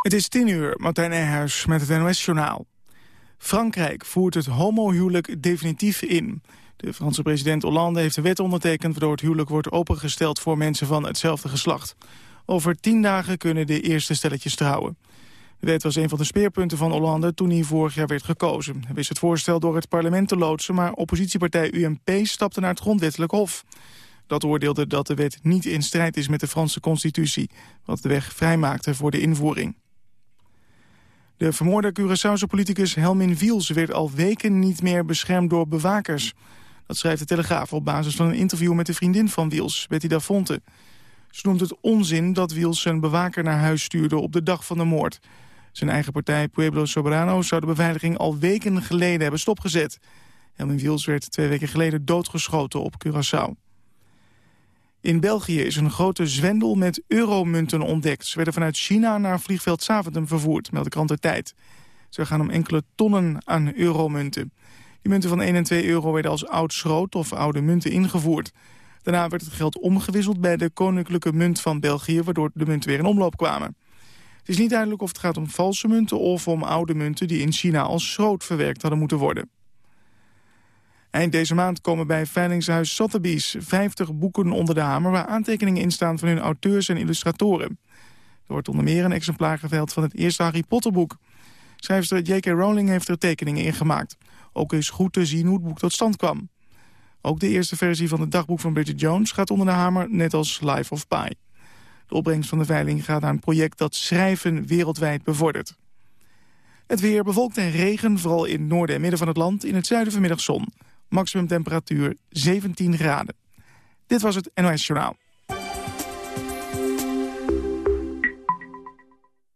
Het is tien uur, Martijn Nijhuis met het NOS-journaal. Frankrijk voert het homohuwelijk definitief in. De Franse president Hollande heeft een wet ondertekend... waardoor het huwelijk wordt opengesteld voor mensen van hetzelfde geslacht. Over tien dagen kunnen de eerste stelletjes trouwen. De wet was een van de speerpunten van Hollande toen hij vorig jaar werd gekozen. Hij wist het voorstel door het parlement te loodsen... maar oppositiepartij UMP stapte naar het grondwettelijk hof. Dat oordeelde dat de wet niet in strijd is met de Franse constitutie... wat de weg vrijmaakte voor de invoering. De vermoorde Curaçaose politicus Helmin Wiels werd al weken niet meer beschermd door bewakers. Dat schrijft de Telegraaf op basis van een interview met de vriendin van Wiels, Betty Dafonte. Ze noemt het onzin dat Wiels zijn bewaker naar huis stuurde op de dag van de moord. Zijn eigen partij Pueblo Soberano zou de beveiliging al weken geleden hebben stopgezet. Helmin Wiels werd twee weken geleden doodgeschoten op Curaçao. In België is een grote zwendel met euromunten ontdekt. Ze werden vanuit China naar vliegveld Zaventem vervoerd, meldt de krant de Tijd. Ze gaan om enkele tonnen aan euromunten. Die munten van 1 en 2 euro werden als oud schroot of oude munten ingevoerd. Daarna werd het geld omgewisseld bij de koninklijke munt van België... waardoor de munten weer in omloop kwamen. Het is niet duidelijk of het gaat om valse munten of om oude munten... die in China als schroot verwerkt hadden moeten worden. Eind deze maand komen bij veilingshuis Sotheby's 50 boeken onder de hamer... waar aantekeningen in staan van hun auteurs en illustratoren. Er wordt onder meer een exemplaar geveild van het eerste Harry Potter boek. Schrijfster J.K. Rowling heeft er tekeningen in gemaakt. Ook is goed te zien hoe het boek tot stand kwam. Ook de eerste versie van het dagboek van Bridget Jones gaat onder de hamer... net als Life of Pi. De opbrengst van de veiling gaat naar een project dat schrijven wereldwijd bevordert. Het weer bewolkt en regen, vooral in het noorden en midden van het land. In het zuiden vanmiddag zon. Maximum temperatuur 17 graden. Dit was het NOS Journaal.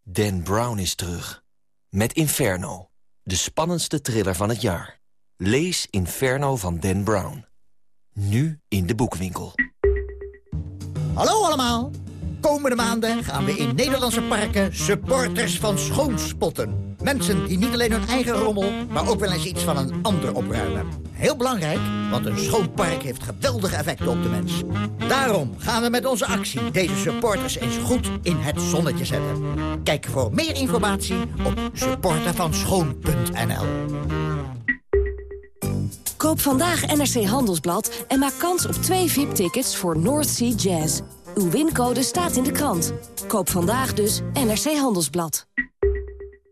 Dan Brown is terug. Met Inferno. De spannendste thriller van het jaar. Lees Inferno van Dan Brown. Nu in de boekwinkel. Hallo allemaal. Komende maanden gaan we in Nederlandse parken supporters van schoonspotten. Mensen die niet alleen hun eigen rommel, maar ook wel eens iets van een ander opruimen. Heel belangrijk, want een schoon park heeft geweldige effecten op de mens. Daarom gaan we met onze actie deze supporters eens goed in het zonnetje zetten. Kijk voor meer informatie op supportervanschoon.nl Koop vandaag NRC Handelsblad en maak kans op twee VIP-tickets voor North Sea Jazz. Uw wincode staat in de krant. Koop vandaag dus NRC Handelsblad.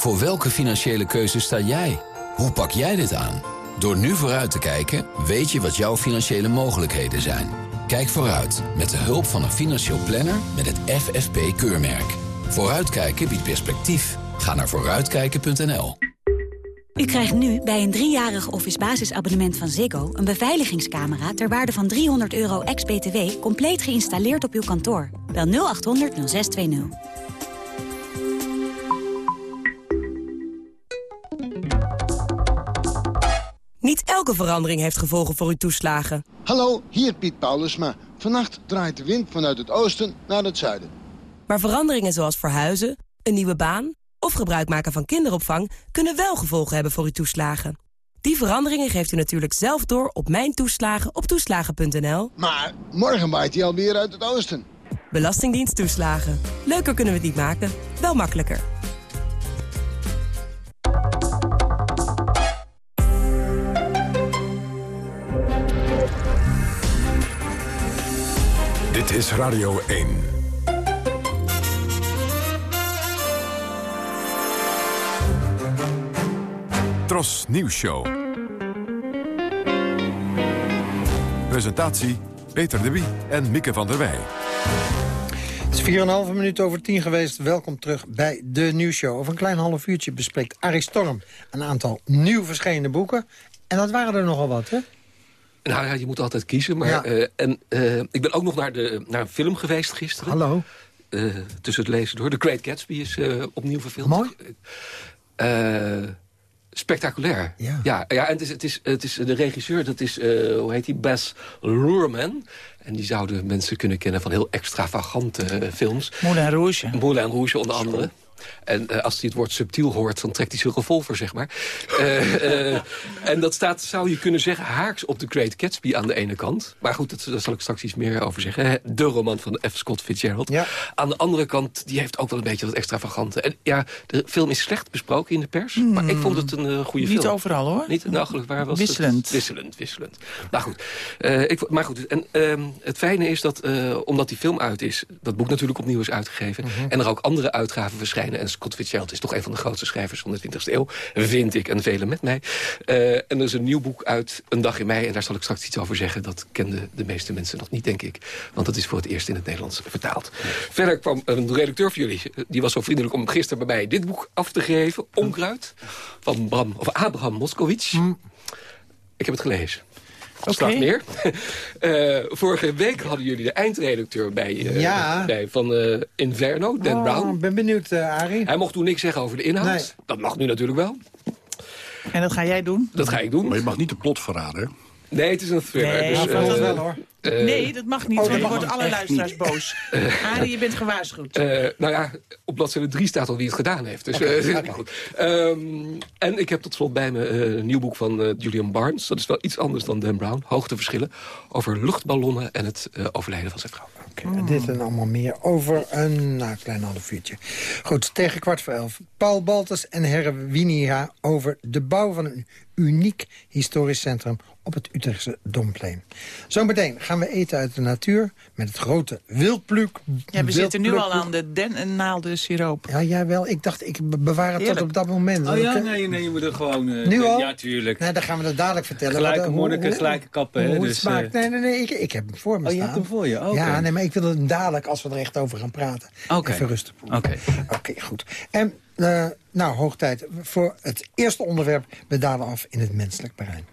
Voor welke financiële keuze sta jij? Hoe pak jij dit aan? Door nu vooruit te kijken, weet je wat jouw financiële mogelijkheden zijn. Kijk vooruit met de hulp van een financieel planner met het FFP-keurmerk. Vooruitkijken biedt perspectief. Ga naar vooruitkijken.nl. U krijgt nu bij een driejarig office basisabonnement van Ziggo... een beveiligingscamera ter waarde van 300 euro ex-BTW... compleet geïnstalleerd op uw kantoor. Bel 0800 0620. Niet elke verandering heeft gevolgen voor uw toeslagen. Hallo, hier Piet Paulusma. Vannacht draait de wind vanuit het oosten naar het zuiden. Maar veranderingen zoals verhuizen, een nieuwe baan... of gebruik maken van kinderopvang... kunnen wel gevolgen hebben voor uw toeslagen. Die veranderingen geeft u natuurlijk zelf door op Mijn Toeslagen op toeslagen.nl. Maar morgen waait hij alweer uit het oosten. Belastingdienst toeslagen. Leuker kunnen we het niet maken, wel makkelijker. Dit is Radio 1. Tros Nieuws Show. Presentatie Peter de Wie en Mieke van der Wij. Het is 4,5 minuut over 10 geweest. Welkom terug bij de nieuwsshow. Over een klein half uurtje bespreekt Arie Storm een aantal nieuw verschenen boeken. En dat waren er nogal wat, hè? Nou ja, je moet altijd kiezen. Maar, eh, en, uh, ik ben ook nog naar, de, naar een film geweest gisteren. Hallo. uh, tussen het lezen door. The Great Gatsby is uh, opnieuw verfilmd. Mooi. Uh, spectaculair. Ja. Ja, ja en het is, het is, het is de regisseur, dat is, hoe heet hij, Bess Luhrmann. En die zouden mensen kunnen kennen van heel extravagante films. Moulin Rouge. Moulin Rouge onder andere. En uh, als hij het woord subtiel hoort, dan trekt hij zijn revolver, zeg maar. Uh, uh, en dat staat, zou je kunnen zeggen, haaks op de Great Gatsby aan de ene kant. Maar goed, dat, daar zal ik straks iets meer over zeggen. De roman van F. Scott Fitzgerald. Ja. Aan de andere kant, die heeft ook wel een beetje dat extravagante. En ja, de film is slecht besproken in de pers. Mm, maar ik vond het een goede niet film. Niet overal, hoor. Niet, nou, gelukkig waar was wisselend. Het? Wisselend. Wisselend, Nou goed. ik, maar goed, en, het fijne is dat, omdat die film uit is... dat boek natuurlijk opnieuw is uitgegeven... Mhm. en er ook andere uitgaven verschijnen... en Scott Fitzgerald is toch een van de grootste schrijvers van de 20e eeuw. Vind ik en velen met mij. Uh, en er is een nieuw boek uit, Een dag in mei. En daar zal ik straks iets over zeggen. Dat kenden de meeste mensen nog niet, denk ik. Want dat is voor het eerst in het Nederlands vertaald. Verder kwam een redacteur van jullie. Die was zo vriendelijk om gisteren bij mij dit boek af te geven. Onkruid. Van Bram, of Abraham Moskowitz. Ik heb het gelezen. Oké. Straks meer. Uh, vorige week hadden jullie de eindredacteur bij, uh, Ja. bij van uh, Inverno, Dan Oh, Brown. Ik ben benieuwd, uh, Arie. Hij mocht toen niks zeggen over de inhoud. Nee. Dat mag nu natuurlijk wel. En dat ga jij doen? Dat ga ik doen. Maar je mag niet de plot verraden? Nee, het is een thriller. Nee, dus, eh, wel, wel, hoor. Eh, nee, dat mag niet, oh, want dan worden alle luisteraars boos. Arie, je bent gewaarschuwd. eh, nou ja, op bladzijde 3 staat al wie het gedaan heeft. Dus, eh, maar goed. Ehm, en ik heb tot slot bij me eh, een nieuw boek van eh, Julian Barnes. Dat is wel iets anders dan Dan Brown. Hoogteverschillen. Over luchtballonnen en het eh, overlijden van zijn vrouw. Oké, dit en allemaal meer over een nou, klein half uurtje. Goed, tegen kwart voor elf. Paul Baltus en Herwinia over de bouw van een uniek historisch centrum op het Utrechtse Domplein. Zometeen gaan we eten uit de natuur met het grote wildpluk. Ja, we zitten nu al aan de dennennaalden siroop. Ja, jij wel. Ik dacht, ik be- bewaar het tot op dat moment. Oh ja, nee, nee, je moet er gewoon... eh, Nu al? Ja, tuurlijk. Nee, dan gaan we dat dadelijk vertellen. Gelijke eh, hoe- monniken, gelijke kappen, hè, Hoe het dus, smaakt. eh. Nee, nee, nee, ik, ik heb hem voor me Oh, je staan. hebt hem voor je? Oké. Ja, nee, maar ik wil het dadelijk, als we er echt over gaan praten, Oké. even rustig proeven. Oké. Oké, goed. En, eh, nou, hoog tijd voor het eerste onderwerp. We dalen af in het menselijk brein.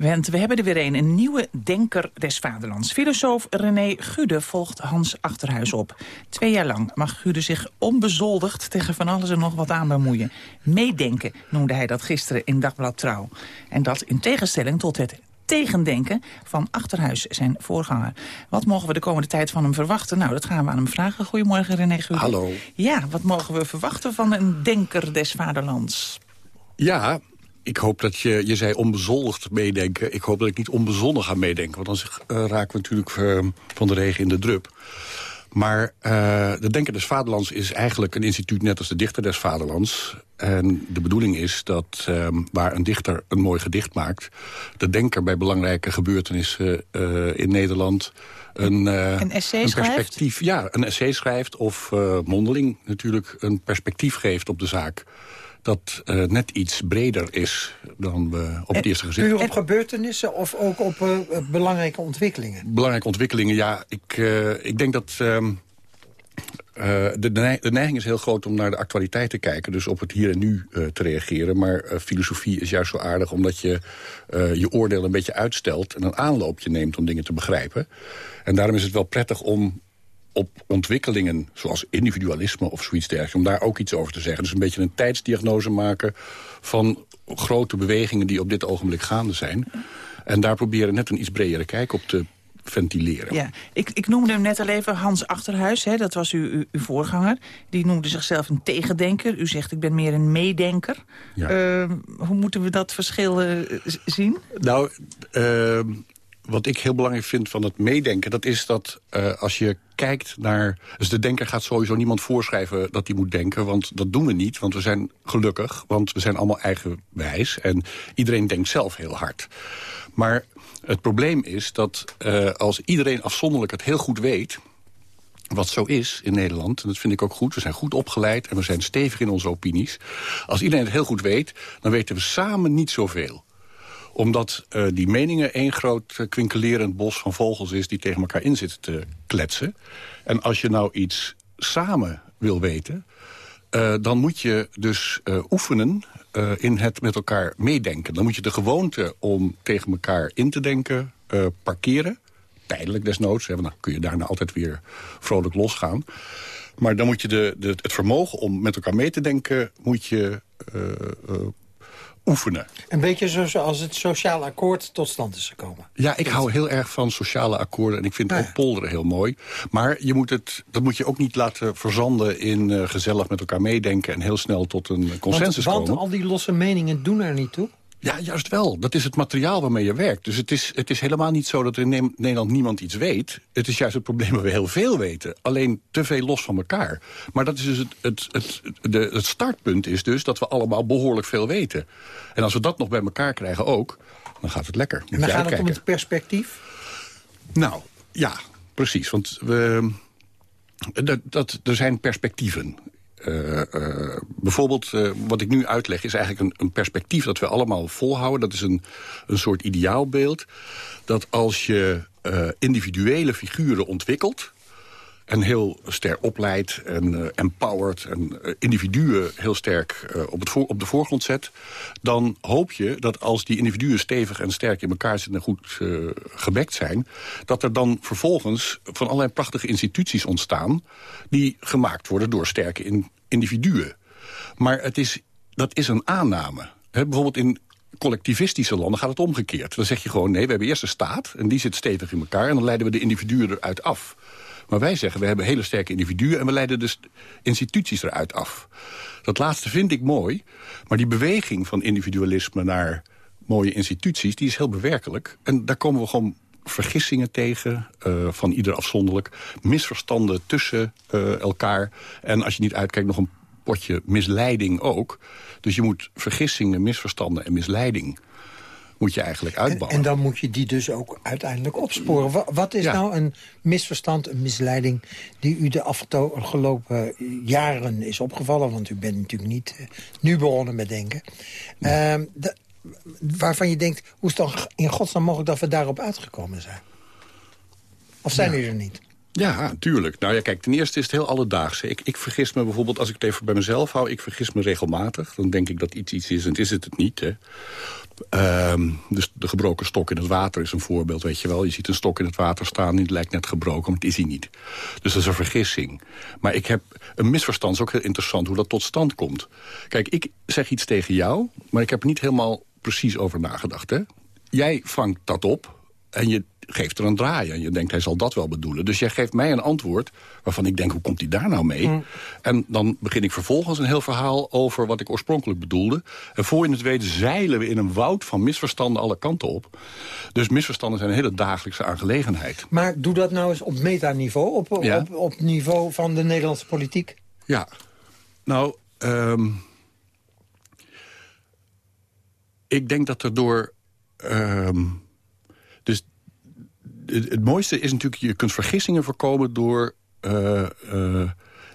Want we hebben er weer een, een nieuwe denker des vaderlands. Filosoof René Gude volgt Hans Achterhuis op. Twee jaar lang mag Gude zich onbezoldigd tegen van alles en nog wat aan bemoeien. Meedenken noemde hij dat gisteren in Dagblad Trouw. En dat in tegenstelling tot het tegendenken van Achterhuis, zijn voorganger. Wat mogen we de komende tijd van hem verwachten? Nou, dat gaan we aan hem vragen. Goedemorgen, René Gude. Hallo. Ja, wat mogen we verwachten van een denker des vaderlands? Ja, ik hoop dat je, je zei onbezoldigd meedenken. Ik hoop dat ik niet onbezonnen ga meedenken. Want anders eh, raken we natuurlijk eh, van de regen in de drup. Maar eh, de Denker des Vaderlands is eigenlijk een instituut net als de Dichter des Vaderlands. En de bedoeling is dat eh, waar een dichter een mooi gedicht maakt... de denker bij belangrijke gebeurtenissen in Nederland... Een, Een essay schrijft? perspectief, Ja, een essay schrijft of mondeling natuurlijk een perspectief geeft op de zaak dat eh, net iets breder is dan we op het eerste gezicht. Puur op gebeurtenissen of ook op eh, belangrijke ontwikkelingen? Belangrijke ontwikkelingen, ja. Ik, eh, ik denk dat... ehm, eh, de, de neig- de neiging is heel groot om naar de actualiteit te kijken. Dus op het hier en nu te reageren. Maar filosofie is juist zo aardig omdat je je oordeel een beetje uitstelt... en een aanloopje neemt om dingen te begrijpen. En daarom is het wel prettig om op ontwikkelingen zoals individualisme of zoiets dergelijks... om daar ook iets over te zeggen. Dus een beetje een tijdsdiagnose maken van grote bewegingen... die op dit ogenblik gaande zijn. En daar proberen net een iets bredere kijk op te ventileren. Ja, ik, ik noemde hem net al even Hans Achterhuis, hè, dat was uw, uw, uw voorganger. Die noemde zichzelf een tegendenker. U zegt, ik ben meer een meedenker. Ja. Eh, hoe moeten we dat verschil eh, zien? Nou, eh, wat ik heel belangrijk vind van het meedenken... dat is dat eh, als je kijkt naar... Dus de denker gaat sowieso niemand voorschrijven dat hij moet denken... want dat doen we niet, want we zijn gelukkig... want we zijn allemaal eigenwijs en iedereen denkt zelf heel hard. Maar het probleem is dat eh, als iedereen afzonderlijk het heel goed weet... Wat zo is in Nederland, en dat vind ik ook goed. We zijn goed opgeleid en we zijn stevig in onze opinies. Als iedereen het heel goed weet, dan weten we samen niet zoveel omdat eh, die meningen één groot eh, kwinkelerend bos van vogels is... die tegen elkaar in zitten te kletsen. En als je nou iets samen wil weten... eh, dan moet je dus oefenen in het met elkaar meedenken. Dan moet je de gewoonte om tegen elkaar in te denken parkeren tijdelijk desnoods. Want dan kun je daarna altijd weer vrolijk losgaan. Maar dan moet je de, de, het vermogen om met elkaar mee te denken... moet je oefenen. Een beetje zoals het sociaal akkoord tot stand is gekomen. Ja, ik hou heel erg van sociale akkoorden. En ik vind ook polderen heel mooi. Maar je moet het, dat moet je ook niet laten verzanden in uh, gezellig met elkaar meedenken... en heel snel tot een consensus want, komen. Want al die losse meningen doen er niet toe? Ja, juist wel. Dat is het materiaal waarmee je werkt. Dus het is, het is helemaal niet zo dat er in Nederland niemand iets weet. Het is juist het probleem dat we heel veel weten. Alleen te veel los van elkaar. Maar dat is dus het, het, het, de, het startpunt is dus dat we allemaal behoorlijk veel weten. En als we dat nog bij elkaar krijgen ook, dan gaat het lekker. en dan gaat het om het perspectief? Nou, ja, precies. Want we, dat, dat, er zijn perspectieven. Uh, uh, bijvoorbeeld, uh, wat ik nu uitleg, is eigenlijk een, een, perspectief dat we allemaal volhouden. Dat is een, een soort ideaalbeeld. Dat als je individuele figuren ontwikkelt en heel sterk opleidt en uh, empowert... en uh, individuen heel sterk uh, op, op de voorgrond zet... dan hoop je dat als die individuen stevig en sterk in elkaar zitten... en goed gebekt zijn... dat er dan vervolgens van allerlei prachtige instituties ontstaan... die gemaakt worden door sterke in, individuen. Maar het is, dat is een aanname. Bijvoorbeeld in collectivistische landen gaat het omgekeerd. Dan zeg je gewoon, nee, we hebben eerst een staat... en die zit stevig in elkaar... en dan leiden we de individuen eruit af... Maar wij zeggen, we hebben hele sterke individuen... en we leiden dus instituties eruit af. Dat laatste vind ik mooi. Maar die beweging van individualisme naar mooie instituties... die is heel bewerkelijk. En daar komen we gewoon vergissingen tegen, uh, van ieder afzonderlijk. Misverstanden tussen uh, elkaar. En als je niet uitkijkt, nog een potje misleiding ook. Dus je moet vergissingen, misverstanden en misleiding moet je eigenlijk uitbouwen. En, en, dan moet je die dus ook uiteindelijk opsporen. Wat, wat is ja. nou een misverstand, een misleiding... die u de afgelopen jaren is opgevallen? Want u bent natuurlijk niet uh, nu begonnen met denken. Nee. Uh, de, waarvan je denkt, hoe is het dan in godsnaam mogelijk... dat we daarop uitgekomen zijn? Of zijn ja. die er niet? Ja, tuurlijk. Nou ja, kijk, ten eerste is het heel alledaagse. Ik, ik vergis me bijvoorbeeld, als ik het even bij mezelf hou... ik vergis me regelmatig. Dan denk ik dat iets iets is en is het het niet. Hè. Um, dus de gebroken stok in het water is een voorbeeld, weet je wel. Je ziet een stok in het water staan, die lijkt net gebroken, maar het is hij niet. Dus dat is een vergissing. Maar ik heb een misverstand, is ook heel interessant, hoe dat tot stand komt. Kijk, ik zeg iets tegen jou, maar ik heb er niet helemaal precies over nagedacht. Hè? Jij vangt dat op en je geeft er een draai en je denkt, hij zal dat wel bedoelen. Dus jij geeft mij een antwoord waarvan ik denk, hoe komt hij daar nou mee? Mm. En dan begin ik vervolgens een heel verhaal over wat ik oorspronkelijk bedoelde. En voor je het weet zeilen we in een woud van misverstanden alle kanten op. Dus misverstanden zijn een hele dagelijkse aangelegenheid. Maar doe dat nou eens op metaniveau, op, op, ja. op, op niveau van de Nederlandse politiek. Ja, nou... Um, ik denk dat er door... Um, dus het, mooiste is natuurlijk... je kunt vergissingen voorkomen door... Uh, uh,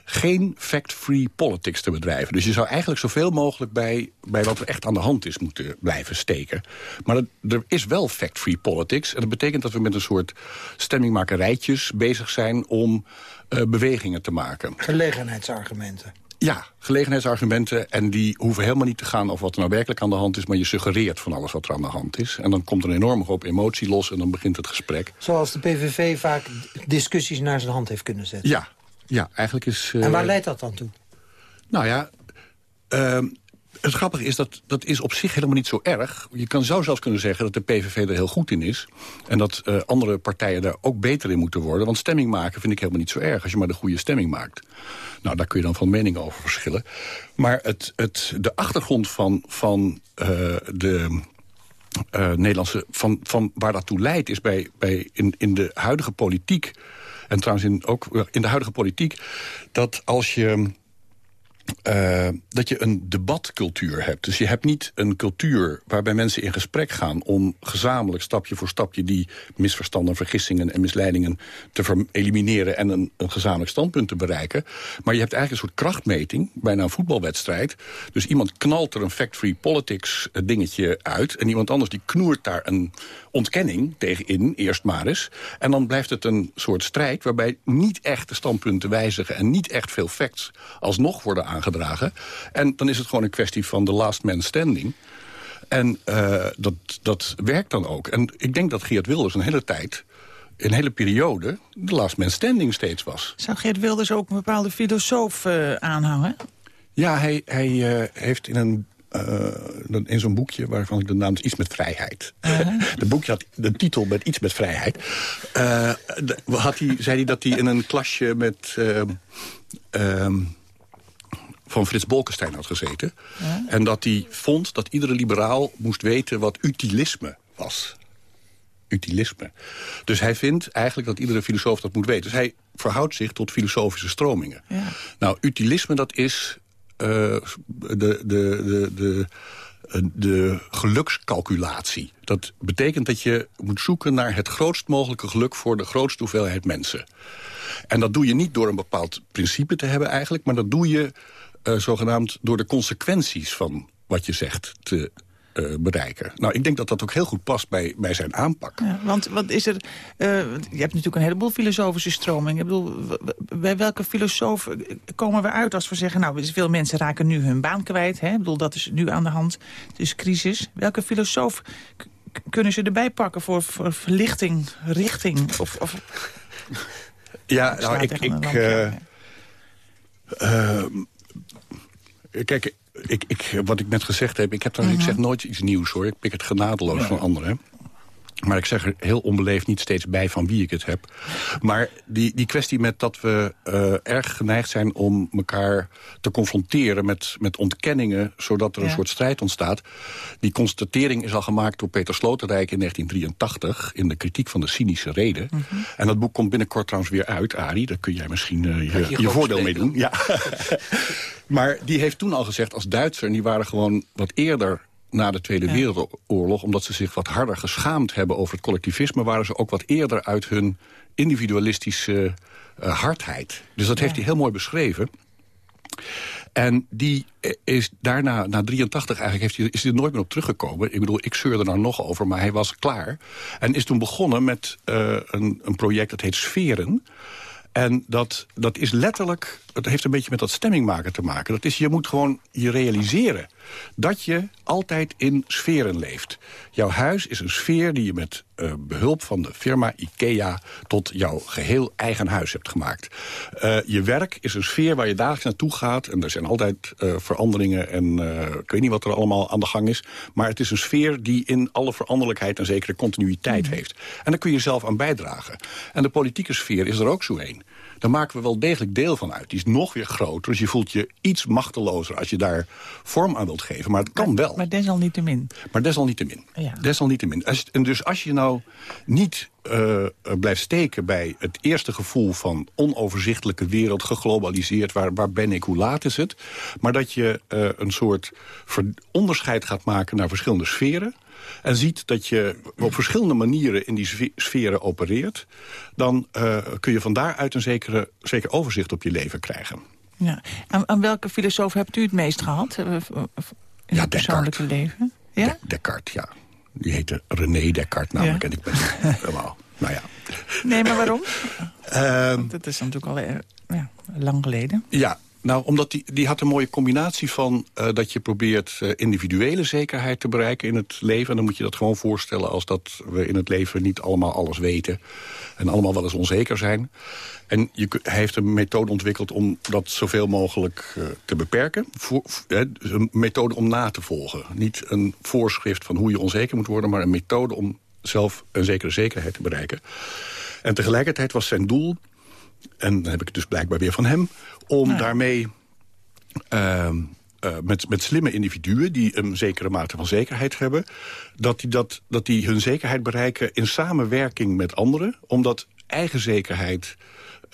geen fact-free politics te bedrijven. Dus je zou eigenlijk zoveel mogelijk bij, bij wat er echt aan de hand is moeten blijven steken. Maar er is wel fact-free politics. En dat betekent dat we met een soort stemmingmakerijtjes bezig zijn om uh, bewegingen te maken. Gelegenheidsargumenten. Ja, gelegenheidsargumenten. En die hoeven helemaal niet te gaan over wat er nou werkelijk aan de hand is... maar je suggereert van alles wat er aan de hand is. En dan komt er een enorme hoop emotie los en dan begint het gesprek. Zoals de PVV vaak discussies naar zijn hand heeft kunnen zetten. Ja, ja eigenlijk is... Uh... En waar leidt dat dan toe? Nou ja... Uh, het grappige is dat dat is op zich helemaal niet zo erg. Je kan, zou zelfs kunnen zeggen dat de PVV er heel goed in is. En dat uh, andere partijen daar ook beter in moeten worden. Want stemming maken vind ik helemaal niet zo erg. Als je maar de goede stemming maakt. Nou, daar kun je dan van mening over verschillen. Maar het, het, de achtergrond van, van uh, de... Uh, Nederlandse, van, van waar dat toe leidt, is bij, bij in, in de huidige politiek... en trouwens in, ook in de huidige politiek... dat als je uh, dat je een debatcultuur hebt. Dus je hebt niet een cultuur waarbij mensen in gesprek gaan... om gezamenlijk stapje voor stapje die misverstanden, vergissingen en misleidingen te elimineren... en een, een gezamenlijk standpunt te bereiken. Maar je hebt eigenlijk een soort krachtmeting, bijna een voetbalwedstrijd. Dus iemand knalt er een fact-free politics dingetje uit... en iemand anders die knoert daar een ontkenning tegenin, eerst maar eens. En dan blijft het een soort strijd waarbij niet echt de standpunten wijzigen... en niet echt veel facts alsnog worden aangedragen. En dan is het gewoon een kwestie van the last man standing. En uh, dat, dat werkt dan ook. En ik denk dat Geert Wilders een hele tijd een hele periode de last man standing steeds was. Zou Geert Wilders ook een bepaalde filosoof uh, aanhangen? Ja, hij, hij uh, heeft in een uh, in zo'n boekje waarvan ik de naam is iets met vrijheid. Uh-huh. de boekje had de titel met iets met vrijheid. Uh, de, had hij, zei hij dat hij in een klasje met... Uh, van Frits Bolkestein had gezeten. Uh-huh. En dat hij vond dat iedere liberaal moest weten wat utilisme was. Utilisme. Dus hij vindt eigenlijk dat iedere filosoof dat moet weten. Dus hij verhoudt zich tot filosofische stromingen. Ja. Nou, utilisme dat is uh, de, de, de, de, de gelukscalculatie. Dat betekent dat je moet zoeken naar het grootst mogelijke geluk... voor de grootste hoeveelheid mensen. En dat doe je niet door een bepaald principe te hebben eigenlijk... maar dat doe je uh, zogenaamd door de consequenties van wat je zegt te uh, bereiken. Nou, ik denk dat dat ook heel goed past bij, bij zijn aanpak. Ja, want wat is er... Uh, je hebt natuurlijk een heleboel filosofische stromingen. Ik bedoel, bij welke filosoof komen we uit als we zeggen... nou, veel mensen raken nu hun baan kwijt. Hè? Ik bedoel, dat is nu aan de hand. Het is crisis. Welke filosoof kunnen ze erbij pakken voor, voor verlichting, richting? Of, of... Ja, nou, ik... ik uh, kijk, ik, ik, wat ik net gezegd heb, ik, heb dan, ik zeg nooit iets nieuws hoor. Ik pik het genadeloos van anderen. Maar ik zeg er heel onbeleefd niet steeds bij van wie ik het heb. Maar die, die kwestie met dat we uh, erg geneigd zijn om elkaar te confronteren met, met ontkenningen, zodat er een soort strijd ontstaat. Die constatering is al gemaakt door Peter Sloterdijk in 1983 in de kritiek van de cynische reden. Mm -hmm. En dat boek komt binnenkort trouwens weer uit, Arie. Daar kun jij misschien uh, je, ja, je, je voordeel mee doen. Ja. maar die heeft toen al gezegd als Duitser, en die waren gewoon wat eerder na de Tweede ja. Wereldoorlog... omdat ze zich wat harder geschaamd hebben over het collectivisme... waren ze ook wat eerder uit hun individualistische uh, hardheid. Dus dat ja. heeft hij heel mooi beschreven. En die is daarna, na 83 eigenlijk, heeft hij, is hij er nooit meer op teruggekomen. Ik bedoel, ik zeurde er nou nog over, maar hij was klaar. En is toen begonnen met uh, een, een project dat heet Sferen... En dat, dat is letterlijk, het heeft een beetje met dat stemmingmaken te maken. Dat is, je moet gewoon je realiseren dat je altijd in sferen leeft. Jouw huis is een sfeer die je met uh, behulp van de firma IKEA... tot jouw geheel eigen huis hebt gemaakt. Uh, je werk is een sfeer waar je dagelijks naartoe gaat... en er zijn altijd uh, veranderingen en ik weet niet wat er allemaal aan de gang is... maar het is een sfeer die in alle veranderlijkheid een zekere continuïteit mm. heeft. En daar kun je zelf aan bijdragen. En de politieke sfeer is er ook zo een daar maken we wel degelijk deel van uit. Die is nog weer groter, dus je voelt je iets machtelozer... als je daar vorm aan wilt geven, maar het kan maar, wel. Maar desalniettemin. Maar desalniettemin. Ja. Desalniettemin. Als, en dus als je nou niet uh, blijft steken bij het eerste gevoel van onoverzichtelijke wereld, geglobaliseerd, waar, waar ben ik, hoe laat is het? Maar dat je uh, een soort onderscheid gaat maken naar verschillende sferen, en ziet dat je op verschillende manieren in die sferen opereert... dan uh, kun je van daaruit een zekere, zeker overzicht op je leven krijgen. Ja. En, en welke filosoof hebt u het meest gehad in ja, het persoonlijke leven? Ja? De Descartes, ja. Die heette René Descartes namelijk. Ja. En ik ben helemaal... Nou ja. Nee, maar waarom? Um, dat is natuurlijk al ja, lang geleden. Ja, nou, omdat die, die had een mooie combinatie van uh, dat je probeert uh, individuele zekerheid te bereiken in het leven. En dan moet je dat gewoon voorstellen als dat we in het leven niet allemaal alles weten. En allemaal wel eens onzeker zijn. En je, hij heeft een methode ontwikkeld om dat zoveel mogelijk uh, te beperken. Dus een methode om na te volgen. Niet een voorschrift van hoe je onzeker moet worden... maar een methode om zelf een zekere zekerheid te bereiken. En tegelijkertijd was zijn doel en dan heb ik het dus blijkbaar weer van hem... om ja. daarmee uh, uh, met, met slimme individuen... die een zekere mate van zekerheid hebben... dat die, dat, dat die hun zekerheid bereiken in samenwerking met anderen... omdat eigen zekerheid...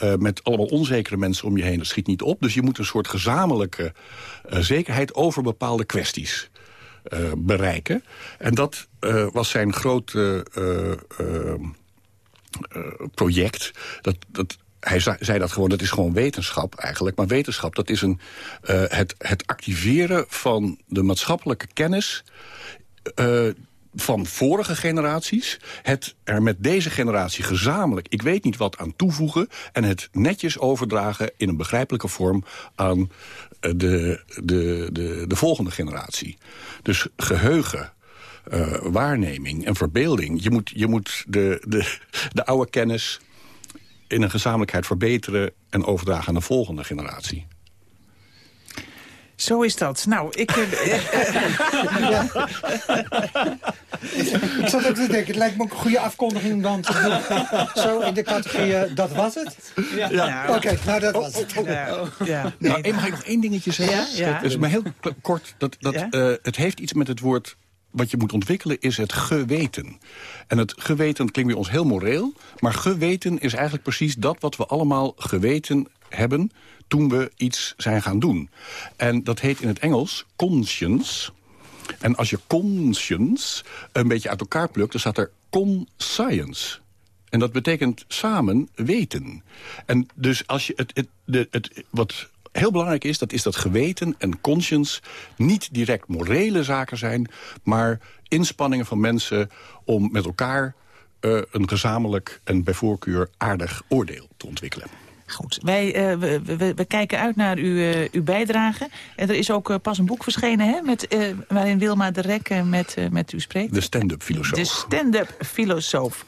Uh, met allemaal onzekere mensen om je heen, dat schiet niet op. Dus je moet een soort gezamenlijke uh, zekerheid over bepaalde kwesties bereiken. En dat was zijn grote project. Dat, dat hij zei dat gewoon, dat is gewoon wetenschap eigenlijk. Maar wetenschap, dat is een, uh, het, het activeren van de maatschappelijke kennis... Uh, van vorige generaties, het er met deze generatie gezamenlijk... ik weet niet wat aan toevoegen... en het netjes overdragen in een begrijpelijke vorm... aan de, de, de, de volgende generatie. Dus geheugen, eh, waarneming en verbeelding. Je moet, je moet de, de, de oude kennis in een gezamenlijkheid verbeteren... en overdragen aan de volgende generatie. Zo is dat. Nou, ik... Ja. ik zat ook te denken, het lijkt me ook een goede afkondiging om dan te doen. Zo in de categorie, eh, dat was het? Ja. Oké, nou dat was het. Ja. Nou, één- mag ik nog één dingetje zeggen? Ja? Ja. Dus maar heel kort. Dat, dat, Ja? eh, het heeft iets met het woord... Wat je moet ontwikkelen is het geweten. En het geweten klinkt bij ons heel moreel. Maar geweten is eigenlijk precies dat wat we allemaal geweten hebben... toen we iets zijn gaan doen. En dat heet in het Engels conscience. En als je conscience een beetje uit elkaar plukt... dan staat er conscience. En dat betekent samen weten. En dus als je het, het, de, het, wat heel belangrijk is, dat is dat geweten en conscience niet direct morele zaken zijn, maar inspanningen van mensen om met elkaar eh, een gezamenlijk en bij voorkeur aardig oordeel te ontwikkelen. Goed, wij eh, we, we, we kijken uit naar uw, eh, uw bijdrage. En er is ook pas een boek verschenen, hè, met, waarin Wilma de Rek met, met u spreekt. De stand-up filosoof. De stand-up filosoof.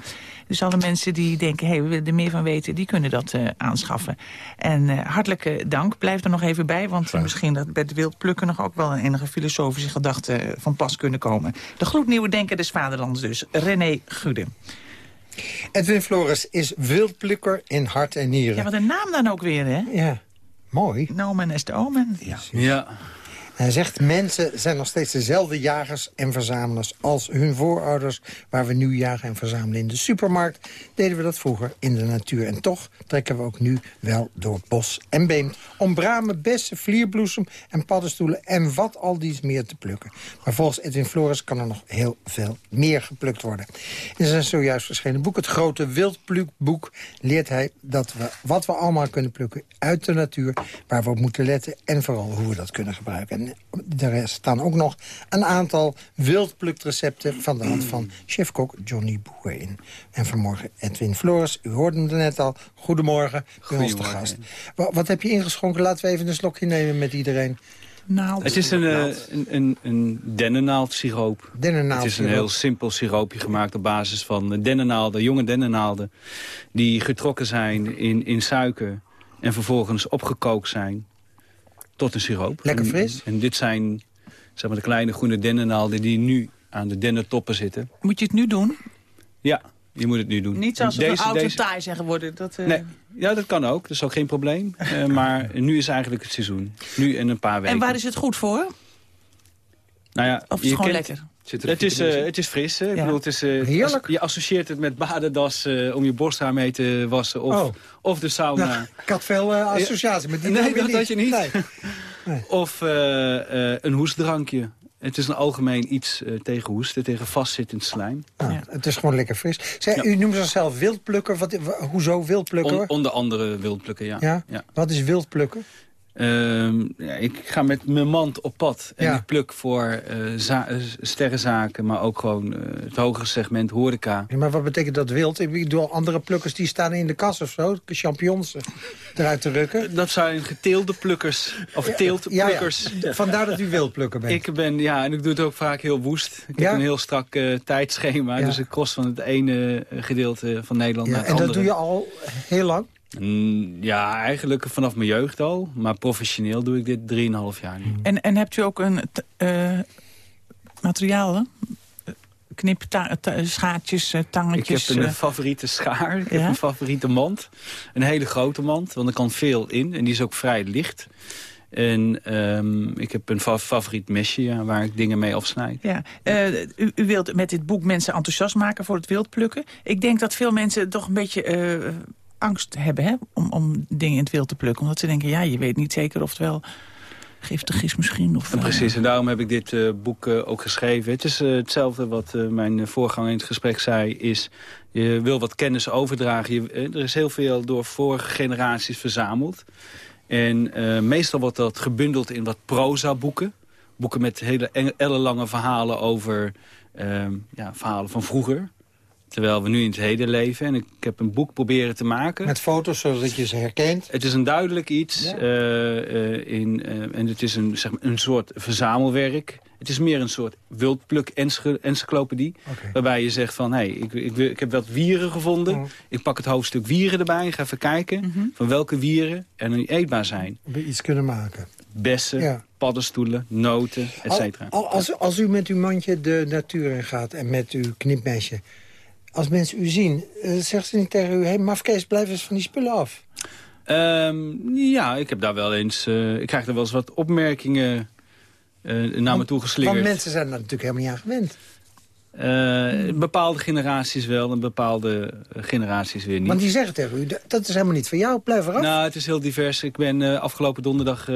Dus alle mensen die denken, hey, we willen er meer van weten... die kunnen dat eh, aanschaffen. En eh, hartelijke dank. Blijf er nog even bij, want misschien dat bij de wildplukken... nog ook wel een enige filosofische gedachte eh, van pas kunnen komen. De gloednieuwe denker des vaderlands dus, René Gude. Edwin Flores is wildplukker in hart en nieren. Ja, wat een naam dan ook weer, hè? Ja, mooi. Nomen est omen. Ja. Ja. Hij zegt, mensen zijn nog steeds dezelfde jagers en verzamelaars als hun voorouders. Waar we nu jagen en verzamelen in de supermarkt, deden we dat vroeger in de natuur. En toch trekken we ook nu wel door bos en beem. Om bramen, bessen, vlierbloesem en paddenstoelen en wat al dies meer te plukken. Maar volgens Edwin Flores kan er nog heel veel meer geplukt worden. In zijn zojuist verschenen boek, het grote wildplukboek, leert hij dat we wat we allemaal kunnen plukken uit de natuur, waar we op moeten letten en vooral hoe we dat kunnen gebruiken. En er staan ook nog een aantal wildplukrecepten van de hand van chefkok Johnny Boer in. En vanmorgen Edwin Flores, u hoorde hem net al. Goedemorgen, bij Goedemorgen. gast. Wa- Wat heb je ingeschonken? Laten we even een slokje nemen met iedereen. Nou, Het is een, eh, een, een, een Het is een heel simpel siroopje gemaakt op basis van dennennaalden, jonge dennennaalden... die getrokken zijn in, in suiker en vervolgens opgekookt zijn tot een siroop. Lekker En- fris. En, dit zijn zeg maar, de kleine groene dennennaalden die nu aan de dennentoppen zitten. Moet je het nu doen? Ja, je moet het nu doen. Niet zoals we Deze- oud en deze- taai zijn geworden. Dat, eh, Nee, ja, dat kan ook. Dat is ook geen probleem. Eh, maar nu is eigenlijk het seizoen. Nu in een paar weken. En waar is het goed voor? Nou ja, Of is het je gewoon kent- lekker? Zit er Het is, eh, in? het is fris. Hè? Ik bedoel, het is, eh, Heerlijk. je associeert het met badendas eh, om je borsthaar mee te wassen. Of, Oh. of de sauna. Nou, ik had veel associatie met die Nee, dat had je niet. Nee. Of eh, eh, een hoestdrankje. Het is een algemeen iets tegen hoesten, tegen vastzittend slijm. Nou, Het is gewoon lekker fris. Ja. U noemt zichzelf wildplukker. Wat, wa- hoezo wildplukker? On- onder andere wildplukken, ja. ja? ja. Wat is wildplukken? Ehm, ja, ik ga met mijn mand op pad. En Ja. ik pluk voor eh, za- eh, sterrenzaken, maar ook gewoon eh, het hogere segment horeca. Ja, maar wat betekent dat wild? Ik bedoel, andere plukkers die staan in de kas of zo. Champignons eruit te rukken. Dat zijn geteelde plukkers. Of teeltplukkers. vandaar dat u wildplukker bent. Ik ben, ja, en ik doe het ook vaak heel woest. Ik heb een heel strak eh, tijdschema. Dus ik cross van het ene eh, gedeelte van Nederland naar het en dat andere. doe je al heel lang? Mm, ja, eigenlijk vanaf mijn jeugd al. Maar professioneel doe ik dit 3,5 jaar nu. En, en hebt u ook een t- eh, materiaal, hè? Knip, ta- ta- schaartjes, eh, Ik tangetjes. heb een eh, favoriete schaar. Ik Ja? heb een favoriete mand. Een hele grote mand, want er kan veel in. En die is ook vrij licht. En ehm, ik heb een fa- favoriet mesje ja, waar ik dingen mee afsnijd. Ja, eh, u, u wilt met dit boek mensen enthousiast maken voor het wildplukken. Ik denk dat veel mensen toch een beetje eh, angst hebben hè, om, om dingen in het wild te plukken. Omdat ze denken, ja, je weet niet zeker of het wel giftig is misschien. Of, eh, precies, en daarom heb ik dit eh, boek eh, ook geschreven. Het is hetzelfde wat mijn voorganger in het gesprek zei, is... je wil wat kennis overdragen. Je, er is heel veel door vorige generaties verzameld. En meestal wordt dat gebundeld in wat proza-boeken. Boeken met hele ellenlange verhalen over ehm, ja, verhalen van vroeger. Terwijl we nu in het heden leven. En ik heb een boek proberen te maken. Met foto's zodat je ze herkent? Het is een duidelijk iets. Ja. eh, eh, in, eh, en het is een, zeg maar, een soort verzamelwerk. Het is meer een soort wildpluk-encyclopedie. Waarbij je zegt van, hé, hey, ik, ik, ik, heb wat wieren gevonden. Oh. Ik pak het hoofdstuk wieren erbij en ga even kijken... Mhm. van welke wieren er nu eetbaar zijn. We iets kunnen maken. Bessen, Ja. paddenstoelen, noten, et cetera. Al- als, als u met uw mandje de natuur in gaat en met uw knipmesje... als mensen u zien, eh, zeggen ze niet tegen u... hé, hey, mafkees, blijf eens van die spullen af. Ehm, ja, ik heb daar wel eens... eh, ik krijg er wel eens wat opmerkingen eh, naar me toe geslingerd. Want mensen zijn daar natuurlijk helemaal niet aan gewend. Eh, bepaalde generaties wel en bepaalde eh, generaties weer niet. Want die zeggen tegen u, dat is helemaal niet van jou, blijf eraf. Nou, het is heel divers. Ik ben eh, afgelopen donderdag eh,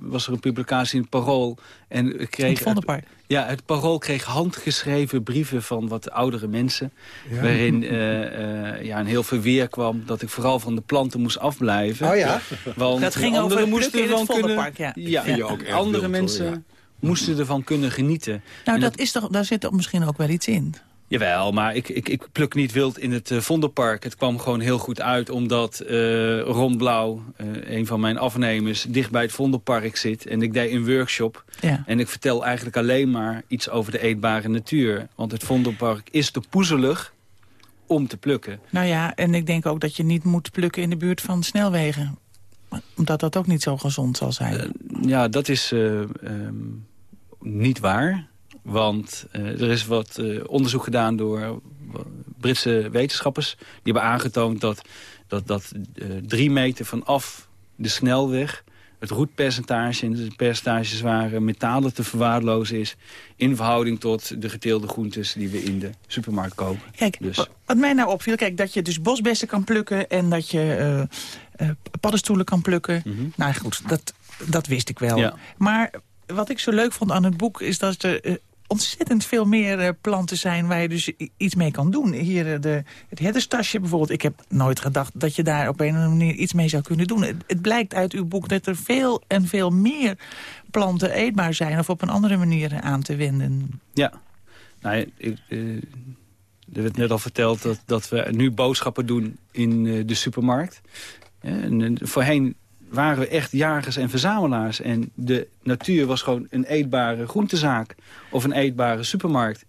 was er een publicatie in het Parool. En ik kreeg, het ja, het Parool kreeg handgeschreven brieven van wat oudere mensen. Ja. Waarin eh, eh, ja, een heel verweer kwam dat ik vooral van de planten moest afblijven. Oh ja? Want Dat ging over moesten in het kunnen. Ja. Ook erg andere wild, hoor, mensen ja. Moesten ervan kunnen genieten. Nou, dat is toch, daar zit toch misschien ook wel iets in. Jawel, maar ik, ik, ik pluk niet wild in het uh, Vondelpark. Het kwam gewoon heel goed uit omdat uh, Ron Blauw, uh, een van mijn afnemers... dicht bij het Vondelpark zit. En ik deed een workshop. Ja. En ik vertel eigenlijk alleen maar iets over de eetbare natuur. Want het Vondelpark is te poezelig om te plukken. Nou ja, en ik denk ook dat je niet moet plukken in de buurt van snelwegen. Omdat dat ook niet zo gezond zal zijn. ja, dat is um, niet waar. Want uh, er is wat onderzoek gedaan door Britse wetenschappers. Die hebben aangetoond dat, dat, dat drie meter vanaf de snelweg... het roetpercentage en de percentages waar metalen te verwaarlozen is... in verhouding tot de geteelde groentes die we in de supermarkt kopen. Kijk, dus. wat mij nou opviel, kijk, dat je dus bosbessen kan plukken... en dat je paddenstoelen kan plukken. Mm -hmm. Nou goed, dat, dat wist ik wel. Ja. Maar wat ik zo leuk vond aan het boek is dat er ontzettend veel meer uh, planten zijn waar je dus iets mee kan doen. Hier de, het herderstasje bijvoorbeeld. Ik heb nooit gedacht dat je daar op een of andere manier iets mee zou kunnen doen. Het, het, blijkt uit uw boek dat er veel en veel meer planten eetbaar zijn... of op een andere manier aan te wenden. Ja, nou, ik, er werd net al verteld dat, dat we nu boodschappen doen in de supermarkt. En, voorheen waren we echt jagers en verzamelaars. En de natuur was gewoon een eetbare groentezaak of een eetbare supermarkt.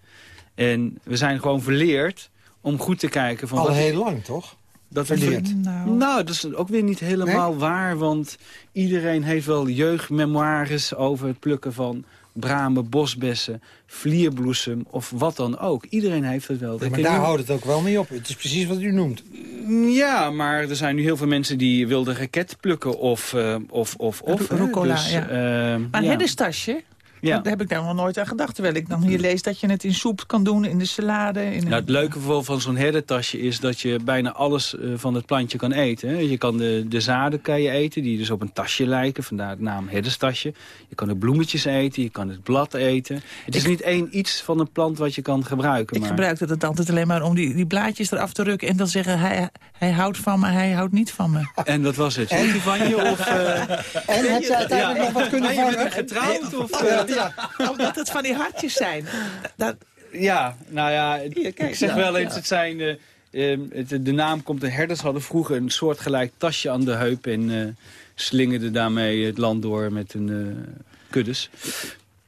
En we zijn gewoon verleerd om goed te kijken... van Al wat heel lang, toch? Dat verleerd. Nou. nou, dat is ook weer niet helemaal nee? waar. Want iedereen heeft wel jeugdmemoires over het plukken van bramen, bosbessen, vlierbloesem of wat dan ook. Iedereen heeft het wel. Ja, maar daar houdt het ook wel mee op. Het is precies wat u noemt. Ja, maar er zijn nu heel veel mensen die wilden raket plukken of... Uh, of, of, of Rucola, dus, ja. Uh, maar een ja. Ja. daar heb ik daar nog nooit aan gedacht. Terwijl ik dan hier lees dat je het in soep kan doen, in de salade. In nou, het leuke van, van zo'n herdertasje is dat je bijna alles uh, van het plantje kan eten. Hè. Je kan de, de zaden kan je eten, die dus op een tasje lijken. Vandaar de naam herderstasje. Je kan de bloemetjes eten, je kan het blad eten. Het is ik, niet één iets van een plant wat je kan gebruiken. Ik maar... gebruikte het altijd alleen maar om die, die blaadjes eraf te rukken... en dan zeggen, hij, hij houdt van me, hij houdt niet van me. En wat was het? En die van je? Of, uh... En heb je uiteindelijk ja. nog wat kunnen vangen? Ben je getrouwd? Of, uh... ja. Omdat het van die hartjes zijn. Dat... Ja, nou ja, Hier, kijk, ik zeg wel eens, het zijn... Uh, het, de naam komt, de herders hadden vroeger een soortgelijk tasje aan de heup... en uh, slingerden daarmee het land door met een uh, kuddes.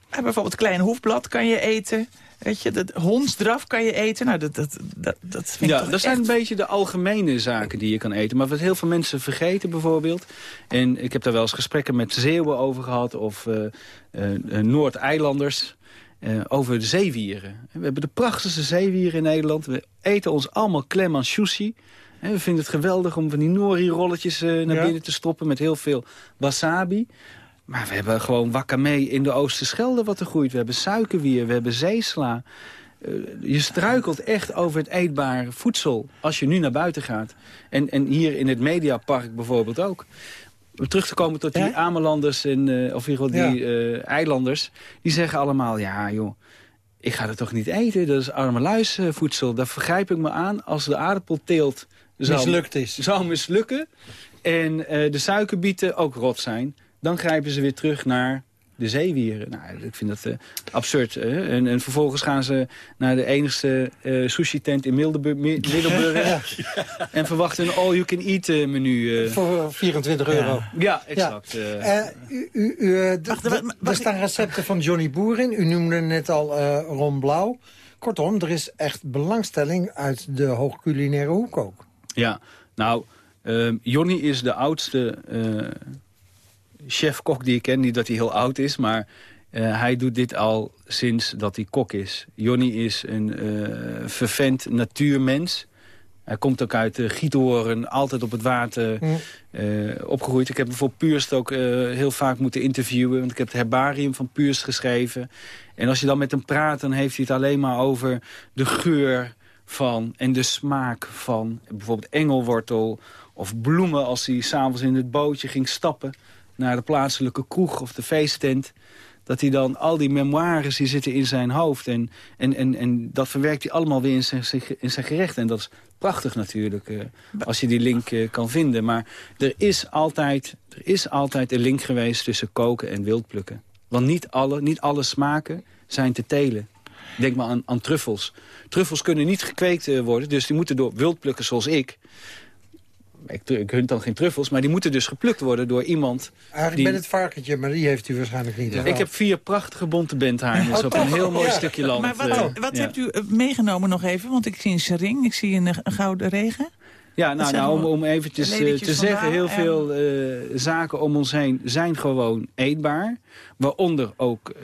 En bijvoorbeeld klein hoefblad kan je eten... Weet je, dat hondsdraf kan je eten. Nou, dat, dat, dat, dat vind ja, ik dat zijn echt... een beetje de algemene zaken die je kan eten. Maar wat heel veel mensen vergeten bijvoorbeeld... en ik heb daar wel eens gesprekken met Zeeuwen over gehad... of uh, uh, Noord-eilanders... Uh, over de zeewieren. We hebben de prachtigste zeewieren in Nederland. We eten ons allemaal klem aan sushi. We vinden het geweldig om van die nori-rolletjes naar ja. binnen te stoppen... met heel veel wasabi. Maar we hebben gewoon wakame in de Oosterschelde wat er groeit. We hebben suikerwier, we hebben zeesla. Uh, je struikelt echt over het eetbare voedsel als je nu naar buiten gaat. En, en hier in het Mediapark bijvoorbeeld ook. Om terug te komen tot die ja? Amelanders, en, uh, of in ieder geval die ja. uh, eilanders. Die zeggen allemaal, ja joh, ik ga dat toch niet eten. Dat is arme luisvoedsel. Daar vergrijp ik me aan als de aardappelteelt zou, mislukt is. zou mislukken. En de suikerbieten ook rot zijn dan grijpen ze weer terug naar de zeewieren. Nou, ik vind dat uh, absurd. En, en, vervolgens gaan ze naar de enigste uh, sushi-tent in Middelburg, Middelburg en verwachten een all-you-can-eat menu. Voor 24 euro. Ja, exact. u, u, u, er staan recepten van Johnny Boer in. U noemde net al Ron Blauw. Kortom, er is echt belangstelling uit de hoogculinaire hoek ook. Ja, nou, uh, Johnny is de oudste uh, chef-kok die ik ken. Niet dat hij heel oud is, maar uh, hij doet dit al sinds dat hij kok is. Johnny is een uh, vervent natuurmens. Hij komt ook uit uh, Giethoorn, altijd op het water mm. opgegroeid. Ik heb bijvoorbeeld Puurst ook heel vaak moeten interviewen. Want ik heb het herbarium van Puurst geschreven. En als je dan met hem praat, dan heeft hij het alleen maar over de geur van en de smaak van bijvoorbeeld engelwortel of bloemen als hij s'avonds in het bootje ging stappen naar de plaatselijke kroeg of de feesttent. Dat hij dan al die memoires die zitten in zijn hoofd. En, en, en, en dat verwerkt hij allemaal weer in zijn, in zijn gerecht. En dat is prachtig natuurlijk, uh, als je die link uh, kan vinden. Maar er is, altijd, er is altijd een link geweest tussen koken en wildplukken. Want niet alle, niet alle smaken zijn te telen. Denk maar aan, aan truffels. Truffels kunnen niet gekweekt uh, worden, dus die moeten door wildplukken zoals ik ik, ik hunt dan geen truffels, maar die moeten dus geplukt worden door iemand... Eigenlijk die... met het varkentje, maar die heeft u waarschijnlijk niet. Ik heb vier prachtige bonte benthaartjes oh, op een heel mooi stukje land. Maar wat, uh, wat hebt u eh, meegenomen nog even? Want ik zie een sering, ik zie een, een gouden regen. Ja, nou, nou om, om eventjes te zeggen, heel veel uh, zaken om ons heen zijn gewoon eetbaar. Waaronder ook uh,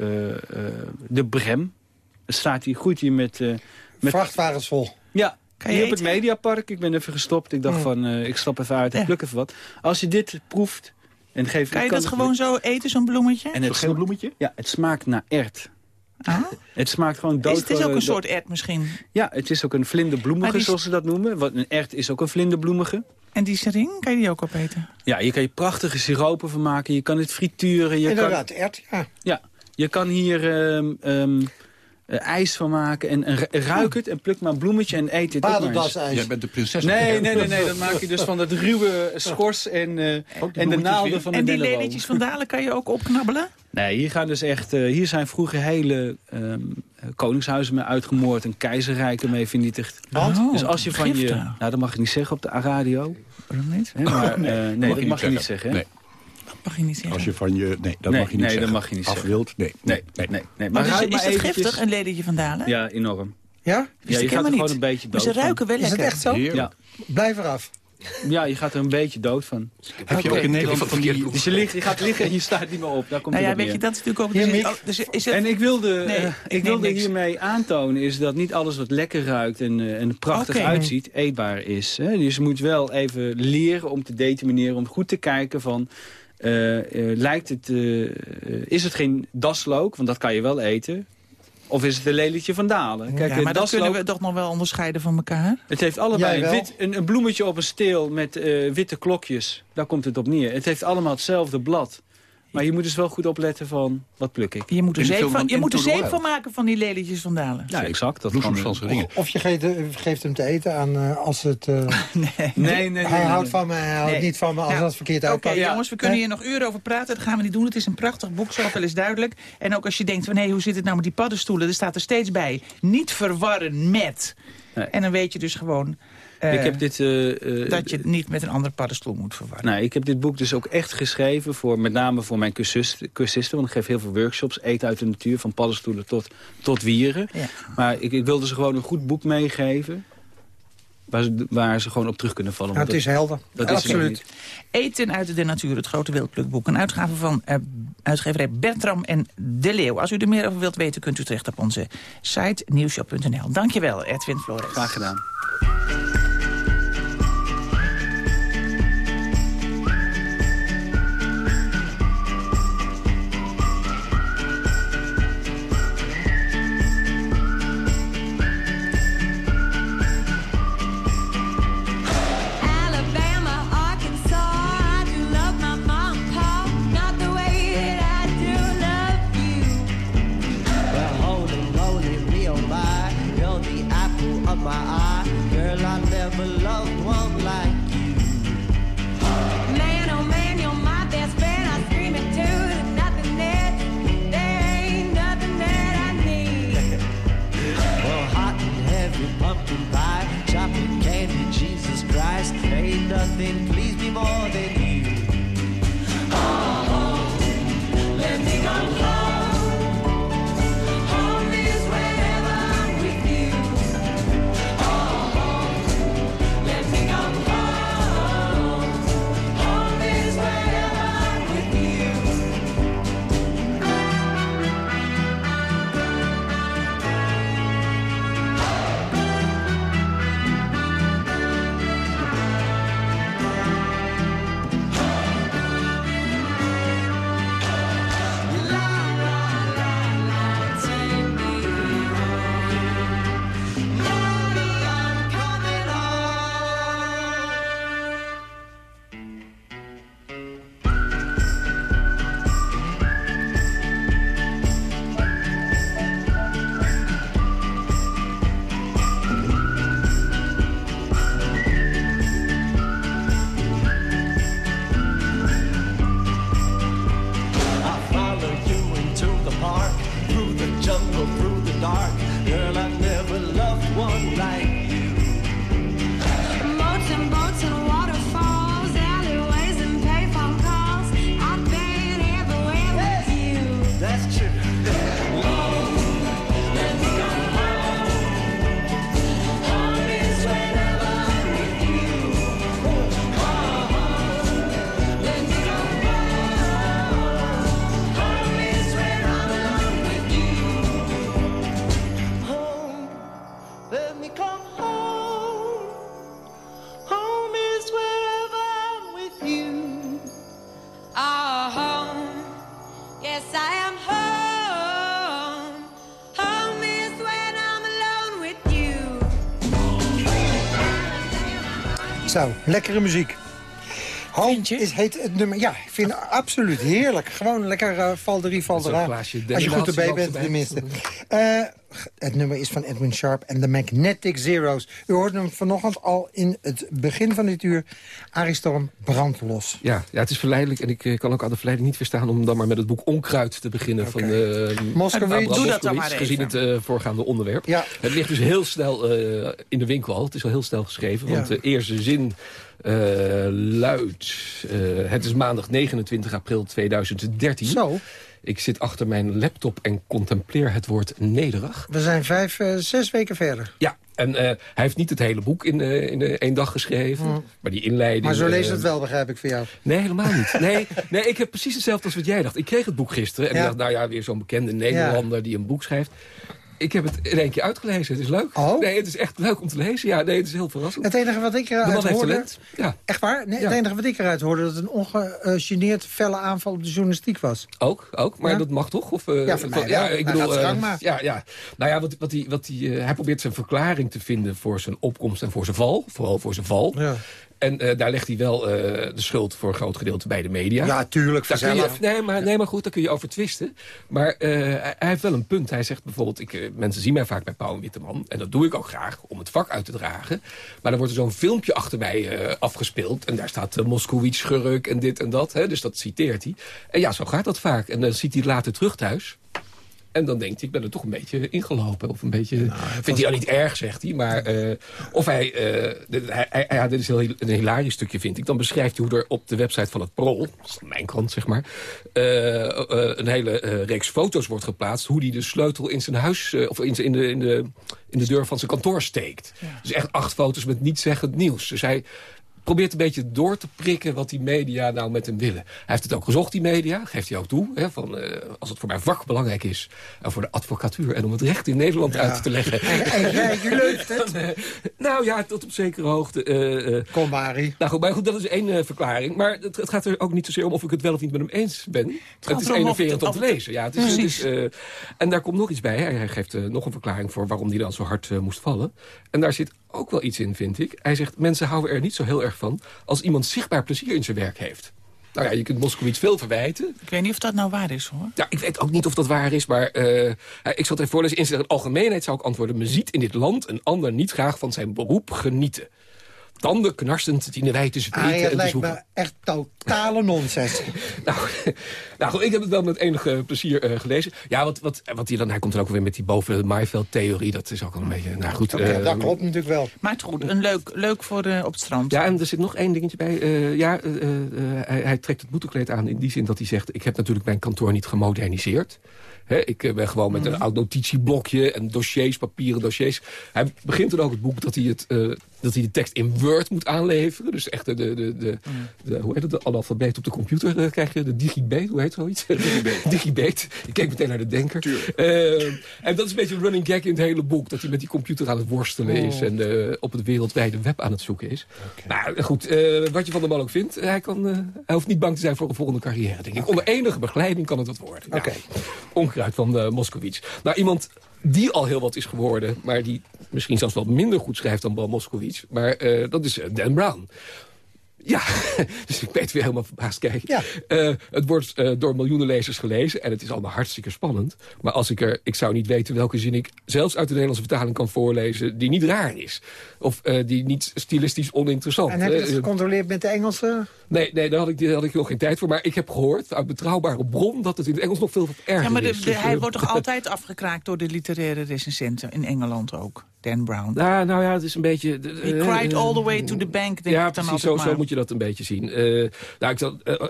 de brem. Staat hier, goed hier met... met Vrachtwagens vol. Ja, hier op het Mediapark. Ik ben even gestopt. Ik dacht van, uh, ik stap even uit en pluk even wat. Als je dit proeft... En geef, kan je dat gewoon zo eten, zo'n bloemetje? En het geel bloemetje? Ja, het smaakt naar ert. Ah? Het smaakt gewoon dood. Is het is ook een soort ert misschien? Ja, het is ook een vlinderbloemige, zoals ze dat noemen. Wat, een ert is ook een vlinderbloemige. En die sering, kan je die ook opeten? Ja, hier kan je prachtige siropen van maken. Je kan het frituren. Je Inderdaad, kan... ert, ja. Ja, je kan hier... Um, um, uh, ijs van maken. En, en ruik het en pluk maar een bloemetje en eet het Padeldas-ijs. Jij bent de prinses. Nee, nee, nee, nee. Dat maak je dus van het ruwe schors en, uh, en de naalden van de En die lelietjes van Dalen kan je ook opknabbelen? Nee, hier, gaan dus echt, uh, hier zijn vroeger hele um, koningshuizen mee uitgemoord... en keizerrijken mee vernietigd. Oh, dus als je van je... Nou, dat mag je niet zeggen op de radio. Waarom niet? maar, nee, nee, dat mag je niet zeggen. Nee mag je niet zeggen. Als je van je... Nee, dat nee, mag je niet nee, zeggen. dat mag je niet Af wilt, nee. Nee, nee, nee. nee. Maar, maar, is, is het giftig, een ledertje van Dalen? Ja, enorm. Ja? Ja, je gaat er gewoon een beetje dood Maar ze ruiken wel lekker. Is het echt zo? Ja. Blijf eraf. Ja, je gaat er een beetje dood van. Heb je ook in Nederland van die... Dus je, ligt, je gaat liggen en je staat niet meer op. Daar komt nou ja, weet je, dat is natuurlijk ook... Dus, oh, dus is het... En ik wilde, nee, uh, ik wilde hiermee aantonen is dat niet alles wat lekker ruikt en, uh, en prachtig okay. uitziet eetbaar is. Hè? Dus je moet wel even leren om te determineren, om goed te kijken van... Uh, uh, lijkt het, uh, is het geen daslook, want dat kan je wel eten. Of is het een lelietje van Dalen? Kijk, ja, maar dat kunnen we toch nog wel onderscheiden van elkaar? Het heeft allebei een, wit, een, een, bloemetje op een steel met witte klokjes. Daar komt het op neer. Het heeft allemaal hetzelfde blad. Maar je moet dus wel goed opletten van, wat pluk ik? Je moet er zeep, van, je moet er zeep van maken van die lelietjes van Dalen. Ja, exact. Dat kan, dingen. Of je geeft, geeft, hem te eten aan uh, als het... Uh, nee. nee, nee, nee. Hij houdt van me, hij houdt niet van me als nou, dat verkeerd uitpakt. Oké, okay, jongens, we kunnen hier nog uren over praten. Dat gaan we niet doen. Het is een prachtig boek, zoveel is duidelijk. En ook als je denkt van, hé, hoe zit het nou met die paddenstoelen? Er staat er steeds bij, niet verwarren met... Nee. En dan weet je dus gewoon... Uh, ik heb dit, uh, dat je het niet met een andere paddenstoel moet verwarren. Nou, ik heb dit boek dus ook echt geschreven, voor, met name voor mijn cursisten. cursisten want ik geef heel veel workshops, eten uit de natuur, van paddenstoelen tot, tot wieren. Ja. Maar ik, ik wilde ze gewoon een goed boek meegeven. Waar ze, waar ze gewoon op terug kunnen vallen. Ja, het is helder. Dat Absoluut. Is Eten uit de natuur, het grote wildplukboek. Een uitgave van uh, uitgeverij Bertram en De Leeuw. Als u er meer over wilt weten, kunt u terecht op onze site nieuwshop.nl. Dankjewel, Edwin Flores. Graag gedaan. Zo, lekkere muziek. Home is, heet het nummer. Ja, ik vind het absoluut heerlijk. Gewoon lekker uh, val de val Zo'n eraan. glaasje Als je goed erbij bent, tenminste. Eh, het nummer is van Edwin Sharp en de Magnetic Zeros. U hoorde hem vanochtend al in het begin van dit uur. Aristorm brandlos. Ja, ja, het is verleidelijk en ik eh, kan ook aan de verleiding niet verstaan... om dan maar met het boek Onkruid te beginnen van uh, Moskowitz. Doe dat dan maar even. gezien het eh, voorgaande onderwerp. Ja. Het ligt dus heel snel eh, in de winkel al. Het is al heel snel geschreven, want Ja. de eerste zin eh, luidt... eh, het is maandag 29 april 2013. Zo. Ik zit achter mijn laptop en contempleer het woord nederig. We zijn vijf, eh, zes weken verder. Ja, en eh, hij heeft niet het hele boek in, eh, in één dag geschreven. Maar die inleiding... Maar zo leest eh, het wel, begrijp ik, voor jou. Nee, helemaal niet. Nee, nee, ik heb precies hetzelfde als wat jij dacht. Ik kreeg het boek gisteren en Ja. ik dacht, nou ja, weer zo'n bekende Nederlander die een boek schrijft. Ik heb het in één keer uitgelezen. Het is leuk. Oh? Nee, het is echt leuk om te lezen. Ja, nee, het is heel verrassend. Het enige wat ik eruit heeft hoorde... talent. Ja, Echt waar? Nee, Ja. Het enige wat ik eruit hoorde... dat het een ongegeneerd felle aanval op de journalistiek was. ook, ook. Maar Ja? dat mag toch? Of, eh, Ja, voor mij wel. ik Hij bedoel, eh, maar. ja, ja. Nou ja, wat, wat hij, wat hij, eh, hij probeert zijn verklaring te vinden voor zijn opkomst en voor zijn val. Vooral voor zijn val. Ja, En eh, daar legt hij wel eh, de schuld voor een groot gedeelte bij de media. ja tuurlijk, vanzelf. nee, maar, nee, maar goed, daar kun je over twisten. Maar eh, hij, heeft wel een punt. Hij zegt bijvoorbeeld, ik, mensen zien mij vaak bij Pauw en Witteman. En dat doe ik ook graag, om het vak uit te dragen. Maar dan wordt er zo'n filmpje achter mij afgespeeld. En daar staat uh, Moskowitz, Schurk en dit en dat. Hè, dus dat citeert hij. En ja, zo gaat dat vaak. En dan ziet hij later terug thuis. En dan denkt hij, ik ben er toch een beetje ingelopen. Of een beetje, vindt hij al niet erg, zegt hij. Maar eh, of hij, eh, dit, hij, hij- ja, dit is heel, een hilarisch stukje, vind ik. Dan beschrijft hij hoe er op de website van het Prol, mijn krant, zeg maar... eh, een hele reeks foto's wordt geplaatst... hoe hij de sleutel in zijn huis, of in, de, in, de, in de deur van zijn kantoor steekt. Dus echt acht foto's met nietszeggend nieuws. Dus hij probeert een beetje door te prikken wat die media nou met hem willen. Hij heeft het ook gezocht, die media, geeft hij ook toe. Hè, van, eh, als het voor mijn vak belangrijk is, en voor de advocatuur... en om het recht in Nederland uit te leggen. En, jij, je leugt het. Dan, eh, nou ja, tot op zekere hoogte. eh, eh, Kom, Marie. nou goed, maar goed, dat is één eh, verklaring. Maar het, het gaat er ook niet zozeer om of ik het wel of niet met hem eens ben. Het, gaat is enerverend het- om te het- lezen. Ja, het is, het eh, en daar komt nog iets bij. Hij, hij geeft eh, nog een verklaring voor waarom hij dan zo hard eh, moest vallen. En daar zit ook wel iets in, vind ik. Hij zegt, mensen houden er niet zo heel erg van... als iemand zichtbaar plezier in zijn werk heeft. Nou ja, je kunt Moskowitz veel verwijten. Ik weet niet of dat nou waar is, hoor. Ja, ik weet ook niet of dat waar is, maar eh, ik zal het even voorlezen. In zijn algemeenheid zou ik antwoorden... men ziet in dit land een ander niet graag van zijn beroep genieten. Tanden knarstend dienen wij te zweten Arie, het en te lijkt me echt totale nonsens. Nou, nou goed, ik heb het wel met enige plezier eh, gelezen. Ja, wat, wat, wat hij dan, hij komt dan ook weer met die boven Maaiveld-theorie. Dat is ook wel een beetje, nou goed. Oké, eh, dat klopt natuurlijk wel. Maar het is goed, een leuk, leuk voor eh, op het strand. Ja, en er zit nog één dingetje bij. Eh, ja, eh, eh, hij, hij trekt het boetekleed aan in die zin dat hij zegt... ik heb natuurlijk mijn kantoor niet gemoderniseerd. Hè, ik ben gewoon met een oud notitieblokje en dossiers, papieren dossiers. Hij begint dan ook het boek dat hij, het, eh, dat hij de tekst in Word moet aanleveren. Dus echt de, de, de, de, de- hoe heet het, de analfabeet op de computer eh, krijg je. De digibate, hoe heet zoiets? digibate. Ik keek meteen naar de denker. Eh, en dat is een beetje een running gag in het hele boek. Dat hij met die computer aan het worstelen is en eh, op het wereldwijde web aan het zoeken is. Nou goed, eh, wat je van de man ook vindt. Hij, kan, eh, hij hoeft niet bang te zijn voor een volgende carrière, denk ik. Onder enige begeleiding kan het wat worden. Oké. Onkruid van uh, Moskowitz. Nou, iemand die al heel wat is geworden... maar die misschien zelfs wel minder goed schrijft dan Bram Moskowitz. Maar eh, dat is eh, Dan Brown. Ja, dus ik weet weer helemaal verbaasd kijken. Eh, het wordt eh, door miljoenen lezers gelezen en het is allemaal hartstikke spannend. Maar als ik er, ik zou niet weten welke zin ik zelfs uit de Nederlandse vertaling kan voorlezen... die niet raar is. Of eh, die niet stilistisch oninteressant. En heb je het gecontroleerd met de Engelse? Nee, nee daar, had ik, daar had ik nog geen tijd voor. Maar ik heb gehoord uit betrouwbare bron dat het in het Engels nog veel erger Ja, maar de- is. de- Dus, hij wordt toch altijd afgekraakt door de literaire recensenten in Engeland ook? Dan Brown. Nou, nou ja, het is een beetje... He eh, cried all the way to the bank, denk ja, ik dan precies, zo, maar. zo moet je dat een beetje zien. Eh, nou, ik zal, eh, eh,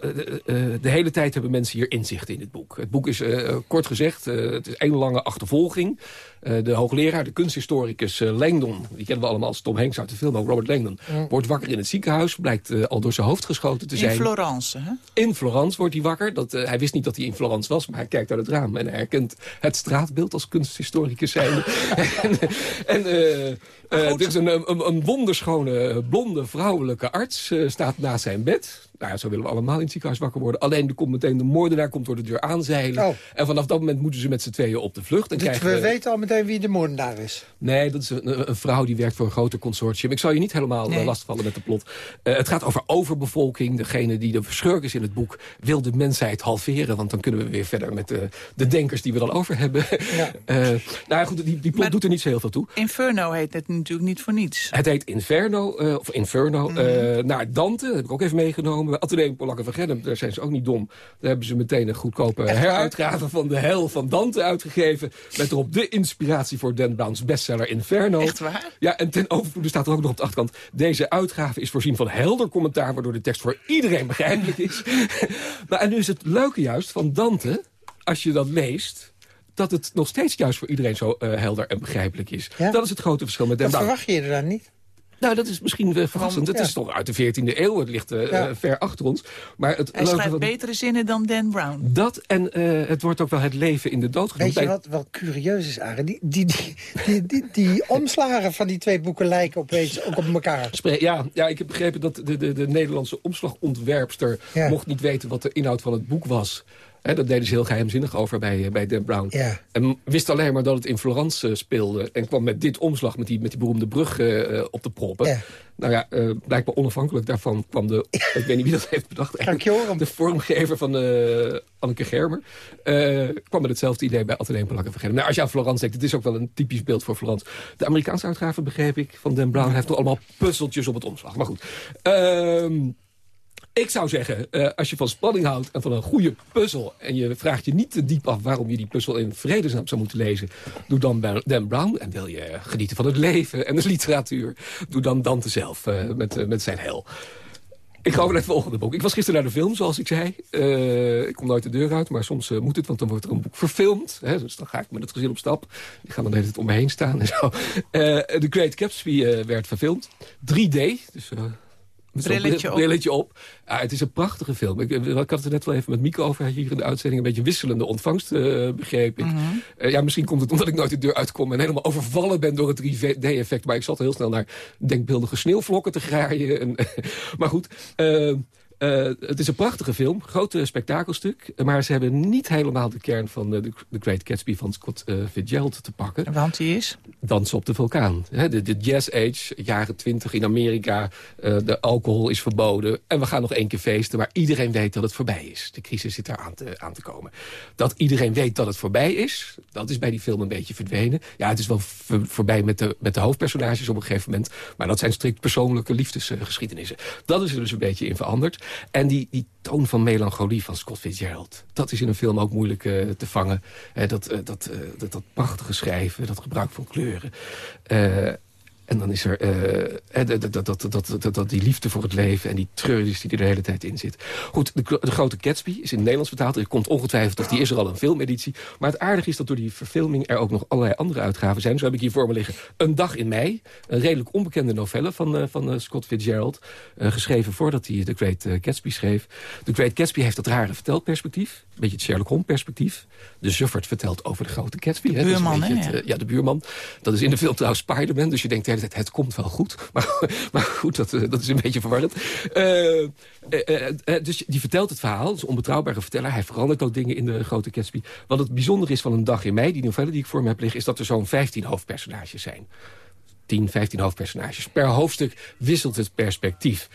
eh, de hele tijd hebben mensen hier inzicht in het boek. Het boek is, eh, kort gezegd, eh, het is één lange achtervolging. Eh, de hoogleraar, de kunsthistoricus eh, Langdon... die kennen we allemaal als Tom Hanks uit de film, ook Robert Langdon... Mm. wordt wakker in het ziekenhuis, blijkt eh, al door zijn hoofd geschoten te In zijn. Florence, hè? In Florence wordt hij wakker. Dat, hij wist niet dat hij in Florence was, maar hij kijkt uit het raam. En hij herkent het straatbeeld als kunsthistoricus zijnde. en en eh, eh, er is een, een, een wonderschone blonde vrouwelijke arts. staat naast zijn bed. Nou ja, zo willen we allemaal in het ziekenhuis wakker worden. Alleen er komt meteen de moordenaar komt door de deur aanzeilen. Oh. En vanaf dat moment moeten ze met z'n tweeën op de vlucht. En Dus krijgen we weten al meteen wie de moordenaar is. Nee, dat is een, een vrouw die werkt voor een groter consortium. Ik zal je niet helemaal Nee. eh, lastigvallen met de plot. Eh, het gaat over overbevolking. Degene die de verschurk is in het boek wil de mensheid halveren. Want dan kunnen we weer verder met de, de denkers die we dan over hebben. Eh, nou ja, goed, die, die plot doet er niet zo heel veel toe. Inferno heet het natuurlijk niet voor niets. Het heet Inferno, eh, of Inferno, Mhm. eh, naar Dante. Dat heb ik ook even meegenomen. Atheneum Polakken van Gennep, daar zijn ze ook niet dom. Daar hebben ze meteen een goedkope heruitgave van de hel van Dante uitgegeven. Met erop de inspiratie voor Dan Brown's bestseller Inferno. Echt waar? Ja, en ten overvloede staat er ook nog op de achterkant... deze uitgave is voorzien van helder commentaar... waardoor de tekst voor iedereen begrijpelijk is. nou, en nu is het leuke juist van Dante, als je dat leest... dat het nog steeds juist voor iedereen zo eh, helder en begrijpelijk is. Ja? Dat is het grote verschil met Dan Dat verwacht je er dan niet. Nou, dat is misschien eh, verrassend. Het Ja. is toch uit de 14e eeuw. Het ligt eh, Ja. eh, ver achter ons. Maar het Hij schrijft van- betere zinnen dan Dan Brown. Dat en eh, het wordt ook wel het leven in de dood genoemd. Weet je Bij- wat wel curieus is, Arend? Die, die, die, die, die, die omslagen van die twee boeken lijken opeens ook op elkaar. Spre- Ja, ja, ik heb begrepen dat de, de, de Nederlandse omslagontwerpster... Ja. mocht niet weten wat de inhoud van het boek was. Hè, dat deden ze heel geheimzinnig over bij, eh, bij Dan Brown. Ja. En wist alleen maar dat het in Florence eh, speelde. En kwam met dit omslag, met die, met die beroemde brug eh, op de proppen. Ja. Nou ja, blijkbaar onafhankelijk daarvan kwam de... ik weet niet wie dat heeft bedacht. De vormgever van eh, Anneke Germer. kwam met hetzelfde idee bij Atheneum Polakken van Gennep. Nou, als je aan Florence denkt, het is ook wel een typisch beeld voor Florence. De Amerikaanse uitgave, begreep ik, van Dan Brown... heeft nog allemaal puzzeltjes op het omslag. Maar goed. Ehm, ik zou zeggen, eh, als je van spanning houdt en van een goede puzzel... en je vraagt je niet te diep af waarom je die puzzel in vredesnaam zou moeten lezen... doe dan Brown. En wil je genieten van het leven en de literatuur... doe dan Dante zelf eh, met, eh, met zijn hel. Ik ga over naar het volgende boek. Ik was gisteren naar de film, zoals ik zei. Ik kom nooit de deur uit, maar soms moet het, want dan wordt er een boek verfilmd. Hè, dus dan ga ik met het gezin op stap. Die gaan dan de hele tijd om me heen staan en zo. Eh, The Great Gatsby werd verfilmd. 3D, dus... eh, Brilletje bril- op. brilletje op. Ja, het is een prachtige film. Ik, ik had het net wel even met Mieke over hier in de uitzending. Een beetje wisselende ontvangst, eh, begreep ik. Eh, ja, misschien komt het omdat ik nooit de deur uitkom... en helemaal overvallen ben door het 3D-effect. Maar ik zat heel snel naar denkbeeldige sneeuwvlokken te graaien. En, maar goed... eh, eh, het is een prachtige film, groot eh, spektakelstuk. Maar ze hebben niet helemaal de kern van eh, The The Great Gatsby van Scott eh, Fitzgerald te pakken. Want die is? Dansen op de vulkaan. De, de jazz age, jaren twintig in Amerika. de alcohol is verboden. En we gaan nog één keer feesten. Maar iedereen weet dat het voorbij is. De crisis zit daar aan te, aan te komen. Dat iedereen weet dat het voorbij is. Dat is bij die film een beetje verdwenen. Ja, het is wel voor- voorbij met de, met de hoofdpersonages op een gegeven moment. Maar dat zijn strikt persoonlijke liefdesgeschiedenissen. Dat is er dus een beetje in veranderd. En die, die toon van melancholie van Scott Fitzgerald. Dat is in een film ook moeilijk eh, te vangen. Eh, dat, eh, dat, dat, dat prachtige schrijven, dat gebruik van kleuren. En dan is er eh, dat, dat, dat, dat, die liefde voor het leven en die treurnis die er de hele tijd in zit. Goed, de, grote Gatsby is in het Nederlands vertaald. Er komt ongetwijfeld, of die is er al een filmeditie. Maar het aardige is dat door die verfilming er ook nog allerlei andere uitgaven zijn. Zo heb ik hier voor me liggen Een dag in mei. Een redelijk onbekende novelle van, eh, van eh, Scott Fitzgerald. geschreven voordat hij The Great Gatsby schreef. The Great Gatsby heeft dat rare vertelperspectief. Een beetje het Sherlock Holmes perspectief. De Zuffert vertelt over de grote Gatsby. hè. Een buurman, hè, ja. eh, ja, de buurman. Dat is in de film trouwens Spider-Man. Dus je denkt de hele tijd, het komt wel goed. Maar, maar goed, dat, eh, dat is een beetje verwarrend. Eh, dus die vertelt het verhaal. Het is een onbetrouwbare verteller. Hij verandert ook dingen in de grote Gatsby. Wat het bijzondere is van een dag in mei, die novelle die ik voor me heb liggen... is dat er zo'n 15 hoofdpersonages zijn. 10, 15 hoofdpersonages. Per hoofdstuk wisselt het perspectief.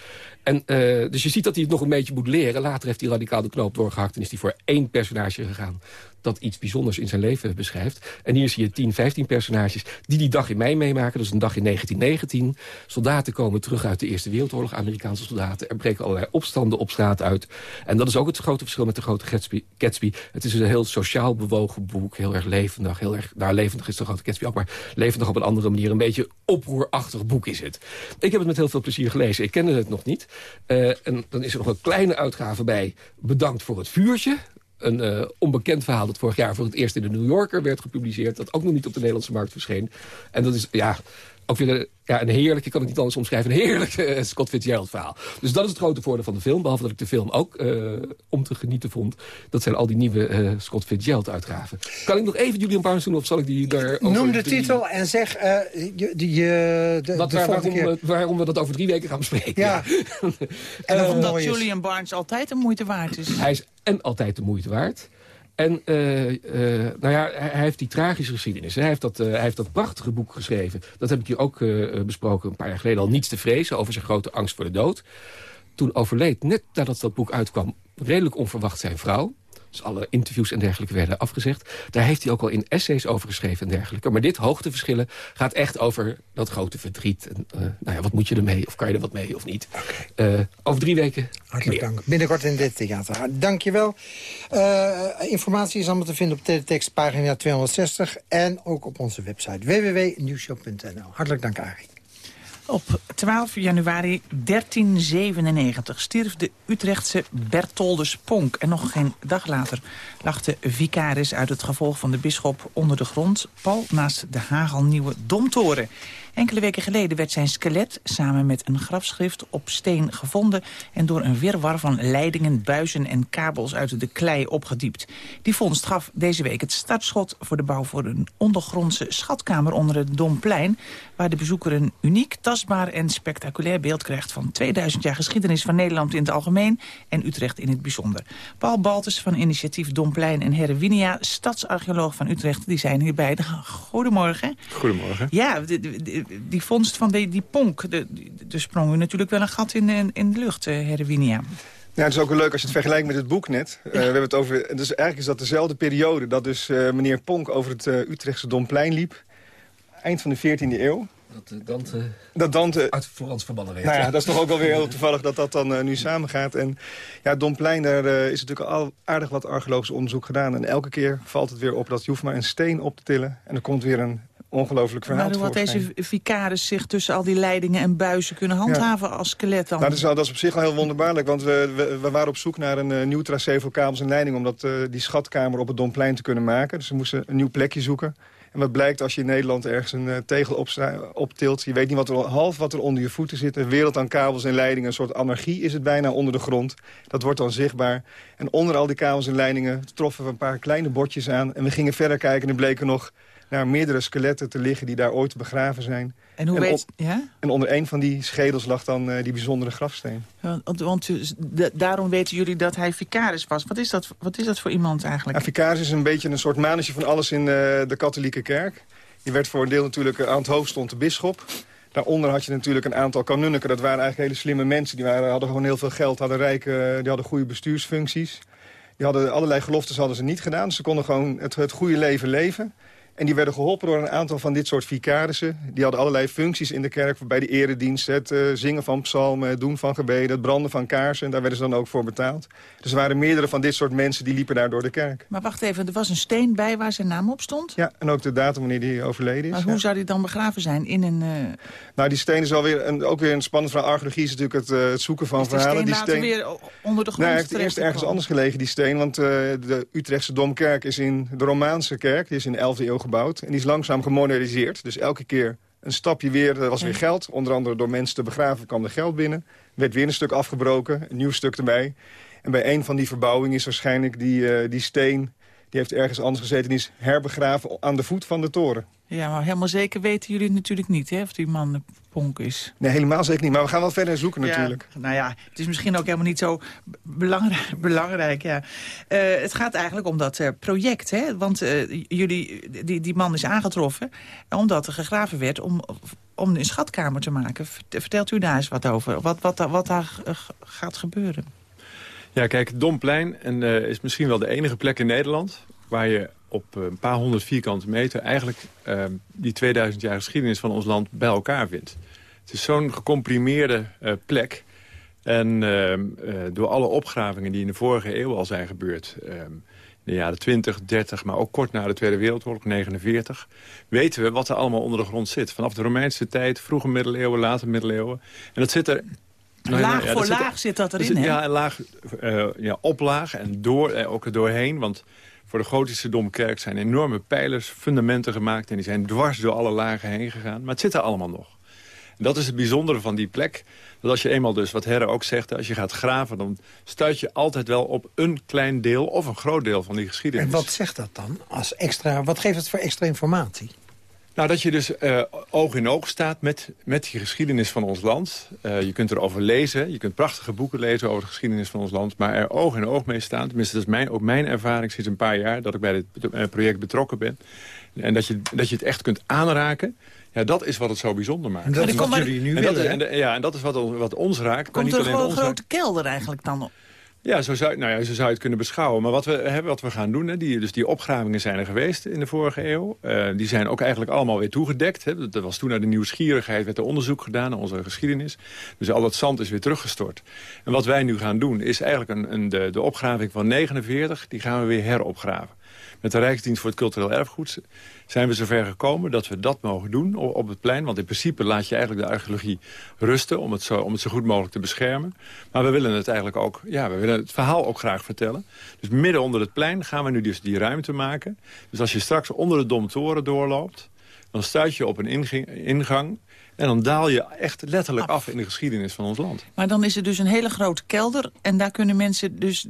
En, eh, dus je ziet dat hij het nog een beetje moet leren. Later heeft hij radicaal de knoop doorgehakt... en is hij voor één personage gegaan dat iets bijzonders in zijn leven beschrijft. En hier zie je 10, 15 personages die die dag in mei meemaken. Is een dag in 1919. Soldaten komen terug uit de Eerste Wereldoorlog, Amerikaanse soldaten. Er breken allerlei opstanden op straat uit. En dat is ook het grote verschil met de grote Gatsby. Gatsby. Het is een heel sociaal bewogen boek, heel erg levendig. Heel erg, nou, levendig is de grote Gatsby ook, maar levendig op een andere manier. Een beetje oproerachtig boek is het. Ik heb het met heel veel plezier gelezen. Ik kende het nog niet. Eh, en dan is er nog een kleine uitgave bij. Bedankt voor het vuurtje. Een eh, onbekend verhaal dat vorig jaar voor het eerst in de New Yorker werd gepubliceerd. Dat ook nog niet op de Nederlandse markt verscheen. En dat is, ja, ook weer een, ja, een heerlijk, ik kan het niet anders omschrijven... een heerlijk eh, Scott Fitzgerald verhaal. Dus dat is het grote voordeel van de film. Behalve dat ik de film ook eh, om te genieten vond. Dat zijn al die nieuwe eh, Scott Fitzgerald uitgaven. Kan ik nog even Julian Barnes doen of zal ik die daar... Noem de titel en zeg uh, je, je, de, Wat, de waar- volgende waarom, keer. we- waarom we dat over drie weken gaan bespreken. Ja. Eh, Omdat Julian Barnes altijd de moeite waard is. Hij is en altijd de moeite waard. En eh, eh, nou ja, hij, heeft die tragische geschiedenis. Hij heeft, dat, eh, hij heeft dat prachtige boek geschreven. Dat heb ik hier ook besproken een paar jaar geleden al. Niets te vrezen over zijn grote angst voor de dood. Toen overleed, net nadat dat boek uitkwam... redelijk onverwacht zijn vrouw. Dus alle interviews en dergelijke werden afgezegd. Daar heeft hij ook al in essays over geschreven en dergelijke. Maar dit hoogteverschillen gaat echt over dat grote verdriet. En, eh, nou ja, wat moet je ermee? Of kan je er wat mee of niet? Eh, over drie weken Hartelijk dank. Binnenkort in dit theater. Dank je wel. Eh, informatie is allemaal te vinden op teletext pagina 260... en ook op onze website www.nieuwshow.nl. Hartelijk dank, Arie. Op 12 januari 1397 stierf de Utrechtse Bertoldus Ponk. En nog geen dag later lag de vicaris uit het gevolg van de bisschop onder de grond... pal naast de hagelnieuwe Domtoren. Enkele weken geleden werd zijn skelet samen met een grafschrift op steen gevonden... en door een wirwar van leidingen, buizen en kabels uit de klei opgediept. Die vondst gaf deze week het startschot voor de bouw voor een ondergrondse schatkamer onder het Domplein... waar de bezoeker een uniek, tastbaar en spectaculair beeld krijgt... van 2000 jaar geschiedenis van Nederland in het algemeen en Utrecht in het bijzonder. Paul Baltus van initiatief Domplein en Herwinia, stadsarcheoloog van Utrecht... die zijn hierbij. Goedemorgen. Goedemorgen. Ja, die vondst van die, die ponk, de, de, er sprong u natuurlijk wel een gat in, de- in de lucht, eh, Herwinia. Ja, het is ook wel leuk als je het vergelijkt met het boek net. Eh, we hebben het over, dus eigenlijk is dat dezelfde periode... dat dus eh, meneer Ponk over het Utrechtse Domplein liep. Eind van de 14e eeuw. Dat Dante Dat Dante... uit Florence verbannen werd. Nou ja, dat is toch ook wel weer heel toevallig dat dat dan nu samengaat. En ja, Domplein, daar is natuurlijk al aardig wat archeologisch onderzoek gedaan. En elke keer valt het weer op dat je hoeft maar een steen op te tillen. En er komt weer een ongelooflijk verhaal Maar hoe had deze vicaris zich tussen al die leidingen en buizen kunnen handhaven als skelet dan? Nou, dat, is, al- dat is op zich al heel wonderbaarlijk, want we, we, we waren op zoek naar een eh, nieuw tracé voor kabels en leidingen... om dat, eh, die schatkamer op het Domplein te kunnen maken. Dus we moesten een nieuw plekje zoeken. En wat blijkt als je in Nederland ergens een eh, tegel optilt... je weet niet wat er, half wat er onder je voeten zit. Een wereld aan kabels en leidingen, een soort anarchie is het bijna onder de grond. Dat wordt dan zichtbaar. En onder al die kabels en leidingen troffen we een paar kleine bordjes aan. En we gingen verder kijken en er bleken nog naar meerdere skeletten te liggen... die daar ooit begraven zijn. En hoe weet... op- ja? en onder een van die schedels lag dan eh, die bijzondere grafsteen. Want, daarom weten jullie dat hij vicaris was. Wat is dat, wat is dat voor iemand eigenlijk? Ja, vicaris is een beetje een soort manetje van alles in eh, de katholieke kerk. Die werd voor een deel natuurlijk, eh, aan het hoofd stond de bisschop. Daaronder had je natuurlijk een aantal kanunniken. Dat waren eigenlijk hele slimme mensen. Die waren, hadden gewoon heel veel geld, hadden rijke, die hadden goede bestuursfuncties. Die hadden allerlei geloftes hadden ze niet gedaan. Ze konden gewoon het, het goede leven leven. En die werden geholpen door een aantal van dit soort vicarissen. Die hadden allerlei functies in de kerk. Bij de eredienst, het eh, zingen van psalmen, het doen van gebeden... het branden van kaarsen. En daar werden ze dan ook voor betaald. Dus er waren meerdere van dit soort mensen die liepen daar door de kerk. Maar wacht even, er was een steen bij waar zijn naam op stond? Ja, en ook de datum wanneer die overleden is. Maar ja. hoe zou die dan begraven zijn? In een, eh, Nou, die steen is wel weer een, ook weer een spannend verhaal. Archeologie is natuurlijk het, eh, het zoeken van is de verhalen. steen die later weer onder de grond Nee, hij heeft eerst ergens anders gelegen, die steen. Want de Utrechtse Domkerk is in de Romaanse kerk. Die is in de 11e eeuw gebouwd. En die is langzaam gemoderniseerd. Dus elke keer een stapje weer. Er was weer geld. Onder andere door mensen te begraven kwam er geld binnen. werd weer een stuk afgebroken. Een nieuw stuk erbij. En bij een van die verbouwingen is waarschijnlijk die, eh, die steen... die heeft ergens anders gezeten. Die is herbegraven aan de voet van de toren. Ja, maar helemaal zeker weten jullie natuurlijk niet, hè, of die man een ponk is. Nee, helemaal zeker niet. Maar we gaan wel verder zoeken natuurlijk. Nou ja, het is misschien ook helemaal niet zo belangrijk. belangrijk ja. Eh, het gaat eigenlijk om dat eh, project, hè? Want eh, jullie, die, die man is aangetroffen omdat er gegraven werd om, om een schatkamer te maken. Vert- Vertelt u daar eens wat over? Wat, wat, daar- wat daar gaat gebeuren? Ja, kijk, Domplein en, eh, is misschien wel de enige plek in Nederland... waar je op eh, een paar honderd vierkante meter... eigenlijk eh, die 2000 jaar geschiedenis van ons land bij elkaar vindt. Het is zo'n gecomprimeerde eh, plek. En eh, eh, door alle opgravingen die in de vorige eeuw al zijn gebeurd... eh, in de jaren 20, 30, maar ook kort na de Tweede Wereldoorlog, 49... weten we wat er allemaal onder de grond zit. Vanaf de Romeinse tijd, vroege middeleeuwen, late middeleeuwen. En dat zit er... Nou, laag ja, voor laag zit dat er erin, zit- hè? Ja, laag, eh, ja, op laag en door, eh, ook er doorheen. Want Voor de gotische Domkerk zijn enorme pijlers, fundamenten gemaakt... en die zijn dwars door alle lagen heen gegaan. Maar het zit er allemaal nog. En dat is het bijzondere van die plek. Dat als je eenmaal dus, wat Herre ook zegt, als je gaat graven... dan stuit je altijd wel op een klein deel of een groot deel van die geschiedenis. En wat zegt dat dan? Als extra, wat geeft het voor extra informatie? Nou, dat je dus eh, oog in oog staat met, met die geschiedenis van ons land. Eh, je kunt erover lezen, je kunt prachtige boeken lezen over de geschiedenis van ons land... maar er oog in oog mee staan, tenminste dat is mijn, ook mijn ervaring sinds een paar jaar... dat ik bij dit eh, project betrokken ben. En dat je, dat je het echt kunt aanraken... Ja, dat is wat het zo bijzonder maakt. En dat is wat jullie nu en dat, willen, en, de- ja, en dat is wat, wat ons raakt. maar Komt niet er gewoon een raakt. grote kelder eigenlijk dan op? Ja, zo zou, nou ja, zo zou je het kunnen beschouwen. Maar wat we, wat we gaan doen, hè, die, dus die opgravingen zijn er geweest in de vorige eeuw. Eh, die zijn ook eigenlijk allemaal weer toegedekt. Hè. Dat was toen naar de nieuwsgierigheid, werd er onderzoek gedaan naar onze geschiedenis. Dus al dat zand is weer teruggestort. En wat wij nu gaan doen, is eigenlijk een, een, de, de opgraving van 49, die gaan we weer heropgraven. Met de Rijksdienst voor het Cultureel Erfgoed zijn we zover gekomen dat we dat mogen doen op het plein. Want in principe laat je eigenlijk de archeologie rusten om het zo, om het zo goed mogelijk te beschermen. Maar we willen het eigenlijk ook, ja, we willen het verhaal ook graag vertellen. Dus midden onder het plein gaan we nu dus die ruimte maken. Dus als je straks onder de Domtoren doorloopt, dan stuit je op een ingang... En dan daal je echt letterlijk af in de geschiedenis van ons land. Maar dan is er dus een hele grote kelder en daar kunnen mensen dus...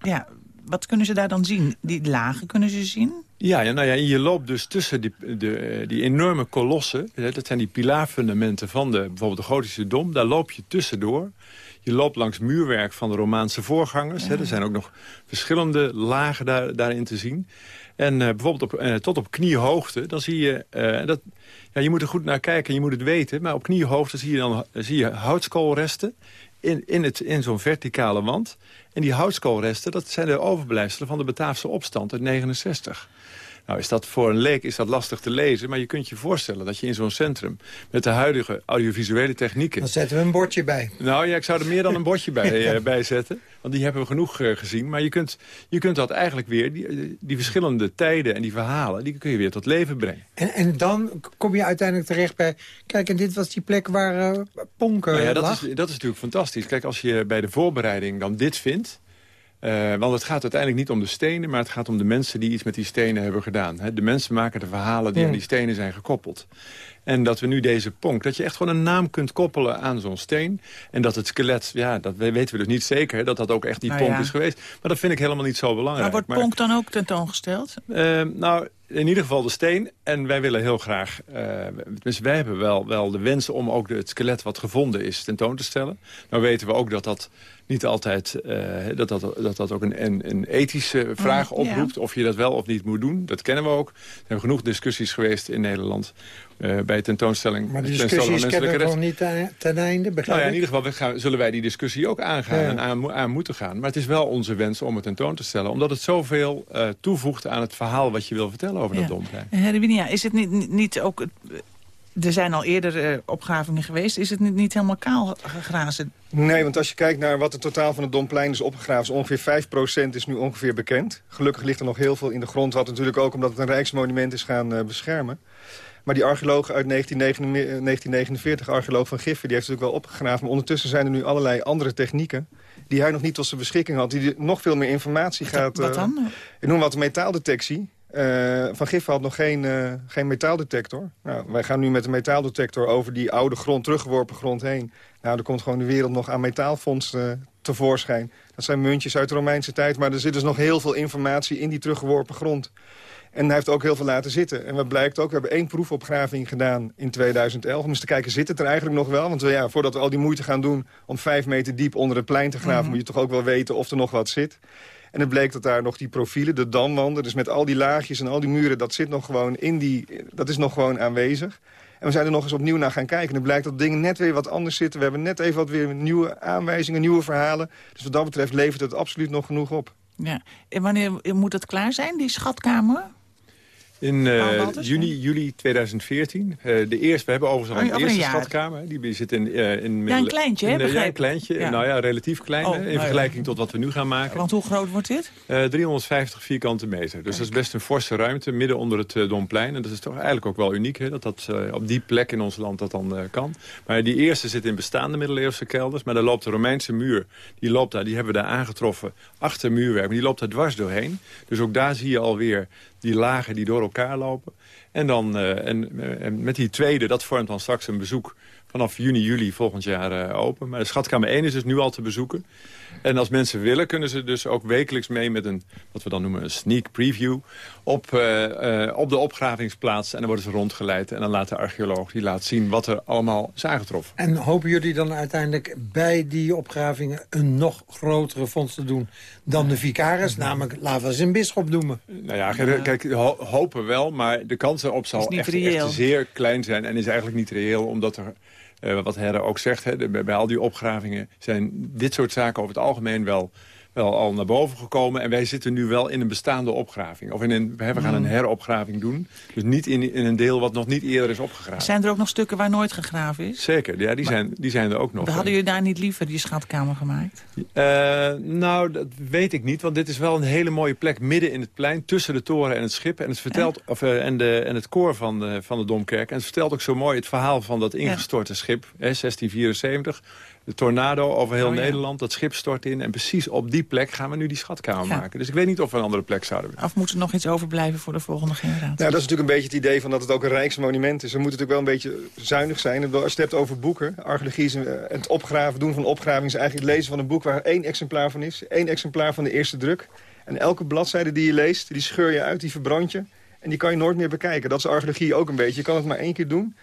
Ja, wat kunnen ze daar dan zien? Die lagen kunnen ze zien? Ja, ja, nou ja, je loopt dus tussen die, de, eh, die enorme kolossen. Dat zijn die pilaarfundamenten van de, bijvoorbeeld de gotische dom. Daar loop je tussendoor. Je loopt langs muurwerk van de Romaanse voorgangers. Hè. Er zijn ook nog verschillende lagen daar, daarin te zien. En eh, bijvoorbeeld op, eh, tot op kniehoogte, dan zie je... dat, ja, je moet er goed naar kijken, je moet het weten. Maar op kniehoogte zie je dan zie je houtskoolresten in, in, het, in zo'n verticale wand. En die houtskoolresten, dat zijn de overblijfselen van de Bataafse opstand uit 69. Nou, is dat voor een leek is dat lastig te lezen, maar je kunt je voorstellen dat je in zo'n centrum met de huidige audiovisuele technieken... Dan zetten we een bordje bij. Nou ja, ik zou er meer dan een bordje bij, eh, bij zetten. Want die hebben we genoeg eh, gezien. Maar je kunt, je kunt dat eigenlijk weer, die, die verschillende tijden en die verhalen... die kun je weer tot leven brengen. En, en dan kom je uiteindelijk terecht bij... Kijk, en dit was die plek waar eh Ponk eh, Nou ja, dat, lag. is, dat is natuurlijk fantastisch. Kijk, als je bij de voorbereiding dan dit vindt... eh, want het gaat uiteindelijk niet om de stenen... maar het gaat om de mensen die iets met die stenen hebben gedaan. De mensen maken de verhalen die Ja. aan die stenen zijn gekoppeld. En dat we nu deze ponk, dat je echt gewoon een naam kunt koppelen aan zo'n steen. En dat het skelet, ja, dat we- weten we dus niet zeker... hè, dat dat ook echt die Nou ponk ja. is geweest. Maar dat vind ik helemaal niet zo belangrijk. Maar wordt Ponk dan ook tentoongesteld? Eh, nou, in ieder geval de steen. En wij willen heel graag... eh dus wij hebben wel, wel de wens om ook de, het skelet wat gevonden is tentoon te stellen. Nou weten we ook dat dat niet altijd... eh, dat, dat, dat dat ook een, een, een ethische vraag Mm, ja. oproept. Of je dat wel of niet moet doen. Dat kennen we ook. Er zijn genoeg discussies geweest in Nederland... eh, bij tentoonstelling. Maar de tentoonstelling discussie is van kennelijk menselijke nog niet ten, einde, begrijp nou ja, in ieder geval we gaan, zullen wij die discussie ook aangaan Ja. en aan, mo- aan moeten gaan. Maar het is wel onze wens om het tentoon te stellen. Omdat het zoveel eh, toevoegt aan het verhaal wat je wil vertellen over dat Domplein. Herwinia, is het niet, niet- niet ook... Er zijn al eerder eh, opgravingen geweest. Is het niet, niet helemaal kaal gegrazen? Nee, want als je kijkt naar wat het totaal van het Domplein is opgegraven... is ongeveer 5% is nu ongeveer bekend. Gelukkig ligt er nog heel veel in de grond. Wat natuurlijk ook omdat het een rijksmonument is gaan eh, beschermen. Maar die archeoloog uit 1949, 1949, archeoloog van Giffen... die heeft natuurlijk wel opgegraven. Maar ondertussen zijn er nu allerlei andere technieken... die hij nog niet tot zijn beschikking had. Die nog veel meer informatie gaat... Wat dan? ik noem wat metaaldetectie. Eh, van Giffen had nog geen, eh, geen metaaldetector. Nou, wij gaan nu met een metaaldetector over die oude grond, teruggeworpen grond heen. Nou, er komt gewoon de wereld nog aan metaalfonds eh, tevoorschijn. Dat zijn muntjes uit de Romeinse tijd, maar er zit dus nog heel veel informatie in die teruggeworpen grond. En hij heeft ook heel veel laten zitten. En wat blijkt ook, we hebben één proefopgraving gedaan in 2011... om eens te kijken, zit het er eigenlijk nog wel? Want ja, voordat we al die moeite gaan doen om vijf meter diep onder het plein te graven... Mhm. moet je toch ook wel weten of er nog wat zit. En het bleek dat daar nog die profielen, de damwanden... dus met al die laagjes en al die muren, dat zit nog gewoon in die... dat is nog gewoon aanwezig. En we zijn er nog eens opnieuw naar gaan kijken. En het blijkt dat dingen net weer wat anders zitten. We hebben net even wat weer nieuwe aanwijzingen, nieuwe verhalen. Dus wat dat betreft levert het absoluut nog genoeg op. Ja. En wanneer moet het klaar zijn, die schatkamer? In eh, Walters, juni, juli 2014. Eh, de eerste, we hebben overigens al Oh, een een eerste jaar. schatkamer. Die zit in, eh in Ja, een kleintje, hè, Ja, een kleintje. Ja. Nou ja, relatief klein Oh, hè, nou in ja. vergelijking tot wat we nu gaan maken. Want hoe groot wordt dit? Eh, 350 vierkante meter. Dus dat is best een forse ruimte midden onder het Domplein. En dat is toch eigenlijk ook wel uniek hè, dat dat op die plek in ons land dat dan kan. Maar die eerste zit in bestaande middeleeuwse kelders. Maar daar loopt de Romeinse muur. Die, loopt daar, die hebben we daar aangetroffen achter muurwerk. Maar die loopt daar dwars doorheen. Dus ook daar zie je alweer die lagen die door elkaar lopen. En, dan, eh, en, eh, en met die tweede, dat vormt dan straks een bezoek vanaf juni, juli volgend jaar eh, open. Maar de Schatkamer 1 is dus nu al te bezoeken. En als mensen willen, kunnen ze dus ook wekelijks mee met een, wat we dan noemen, een sneak preview op, eh, eh, op de opgravingsplaats. En dan worden ze rondgeleid en dan laat de archeoloog die laat zien wat er allemaal is aangetroffen. En hopen jullie dan uiteindelijk bij die opgravingen... een nog grotere fonds te doen dan de vicaris? Namelijk, laten we ze een bisschop noemen. Nou ja, kijk, kijk, ho- hopen wel, maar de kans erop zal echt, zeer klein zijn. En is eigenlijk niet reëel, omdat er, wat Herre ook zegt... Hè, bij al die opgravingen zijn dit soort zaken over het algemeen wel, wel al naar boven gekomen. En wij zitten nu wel in een bestaande opgraving. Of in een, we gaan een Mm. heropgraving doen. Dus niet in, in een deel wat nog niet eerder is opgegraven. Zijn er ook nog stukken waar nooit gegraven is? Zeker, ja, die, zijn, die zijn er ook nog. Hadden jullie daar niet liever die schatkamer gemaakt? Eh, nou, dat weet ik niet. Want dit is wel een hele mooie plek midden in het plein... tussen de toren en het schip. En het, vertelt, of, eh, en de, en het koor van de, van de Domkerk. En het vertelt ook zo mooi het verhaal van dat ingestorte schip. Hè, 1674. De tornado over heel Oh, ja. Nederland. Dat schip stort in. En precies op die plek gaan we nu die schatkamer Ja. maken. Dus ik weet niet of we een andere plek zouden willen. Of moet er nog iets overblijven voor de volgende generatie? Nou, dat is natuurlijk een beetje het idee van dat het ook een rijksmonument is. We moeten natuurlijk wel een beetje zuinig zijn. En Als je het hebt over boeken, archeologie is een- eh, het opgraven, doen van opgraving... is eigenlijk het lezen van een boek waar één exemplaar van is. Eén exemplaar van de eerste druk. En elke bladzijde die je leest, die scheur je uit, die verbrand je. En die kan je nooit meer bekijken. Dat is archeologie ook een beetje. Je kan het maar één keer doen.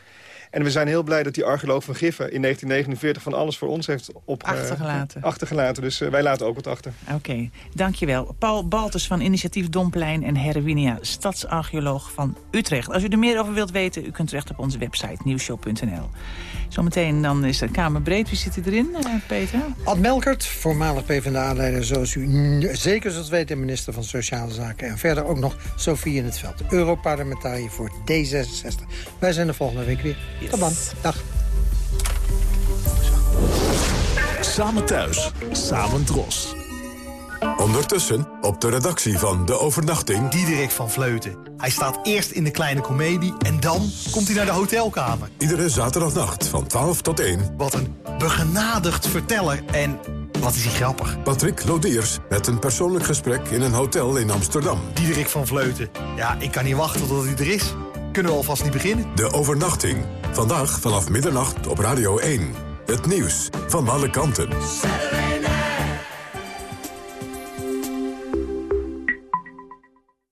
En we zijn heel blij dat die archeoloog van Giffen in 1949 van alles voor ons heeft op, eh, Achtergelaten. achtergelaten. Dus eh, wij laten ook wat achter. Oké, dankjewel. Paul Baltus van Initiatief Domplein en Herwinia, stadsarcheoloog van Utrecht. Als u er meer over wilt weten, u kunt terecht op onze website nieuwshow.nl. Zometeen dan is de Kamer breed. Wie zit erin, eh, Peter? Ad Melkert, voormalig PvdA-leider, zoals u zeker zult weten... minister van Sociale Zaken. En verder ook nog Sofie in het Veld, Europarlementariër voor D66. Wij zijn de volgende week weer. Tot dan. Dag. Samen thuis, samen dros. Ondertussen op de redactie van De Overnachting... Diederik van Vleuten. Hij staat eerst in de kleine komedie en dan komt hij naar de hotelkamer. Iedere zaterdagnacht van 12 tot 1. Wat een begenadigd verteller en wat is hij grappig. Patrick Lodiers met een persoonlijk gesprek in een hotel in Amsterdam. Diederik van Vleuten. Ja, ik kan niet wachten tot hij er is. Kunnen we alvast niet beginnen? De Overnachting. Vandaag vanaf middernacht op Radio 1. Het nieuws van alle kanten.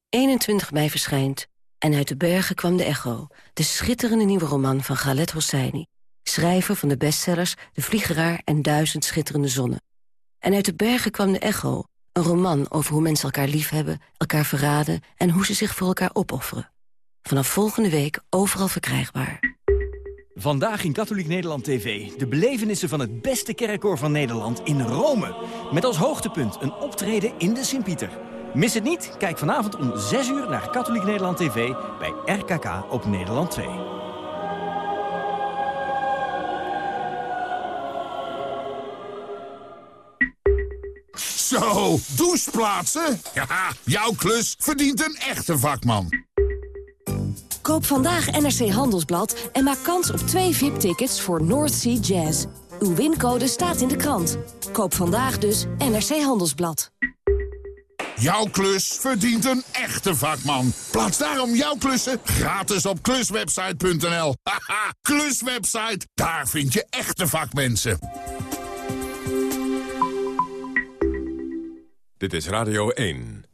21 mei verschijnt En uit de bergen kwam de echo. De schitterende nieuwe roman van Galet Hosseini. Schrijver van de bestsellers De Vliegeraar en Duizend Schitterende Zonnen. En uit de bergen kwam de echo. Een roman over hoe mensen elkaar liefhebben, elkaar verraden... en hoe ze zich voor elkaar opofferen. Vanaf volgende week overal verkrijgbaar. Vandaag in Katholiek Nederland TV. De belevenissen van het beste kerkkoor van Nederland in Rome. Met als hoogtepunt een optreden in de Sint-Pieter. Mis het niet? Kijk vanavond om 6 uur naar Katholiek Nederland TV bij RKK op Nederland 2. Zo, doucheplaatsen? Ja, jouw klus verdient een echte vakman. Koop vandaag NRC Handelsblad en maak kans op twee VIP-tickets voor North Sea Jazz. Uw wincode staat in de krant. Koop vandaag dus NRC Handelsblad. Jouw klus verdient een echte vakman. Plaats daarom jouw klussen gratis op kluswebsite.nl. Haha, kluswebsite, daar vind je echte vakmensen. Dit is Radio 1.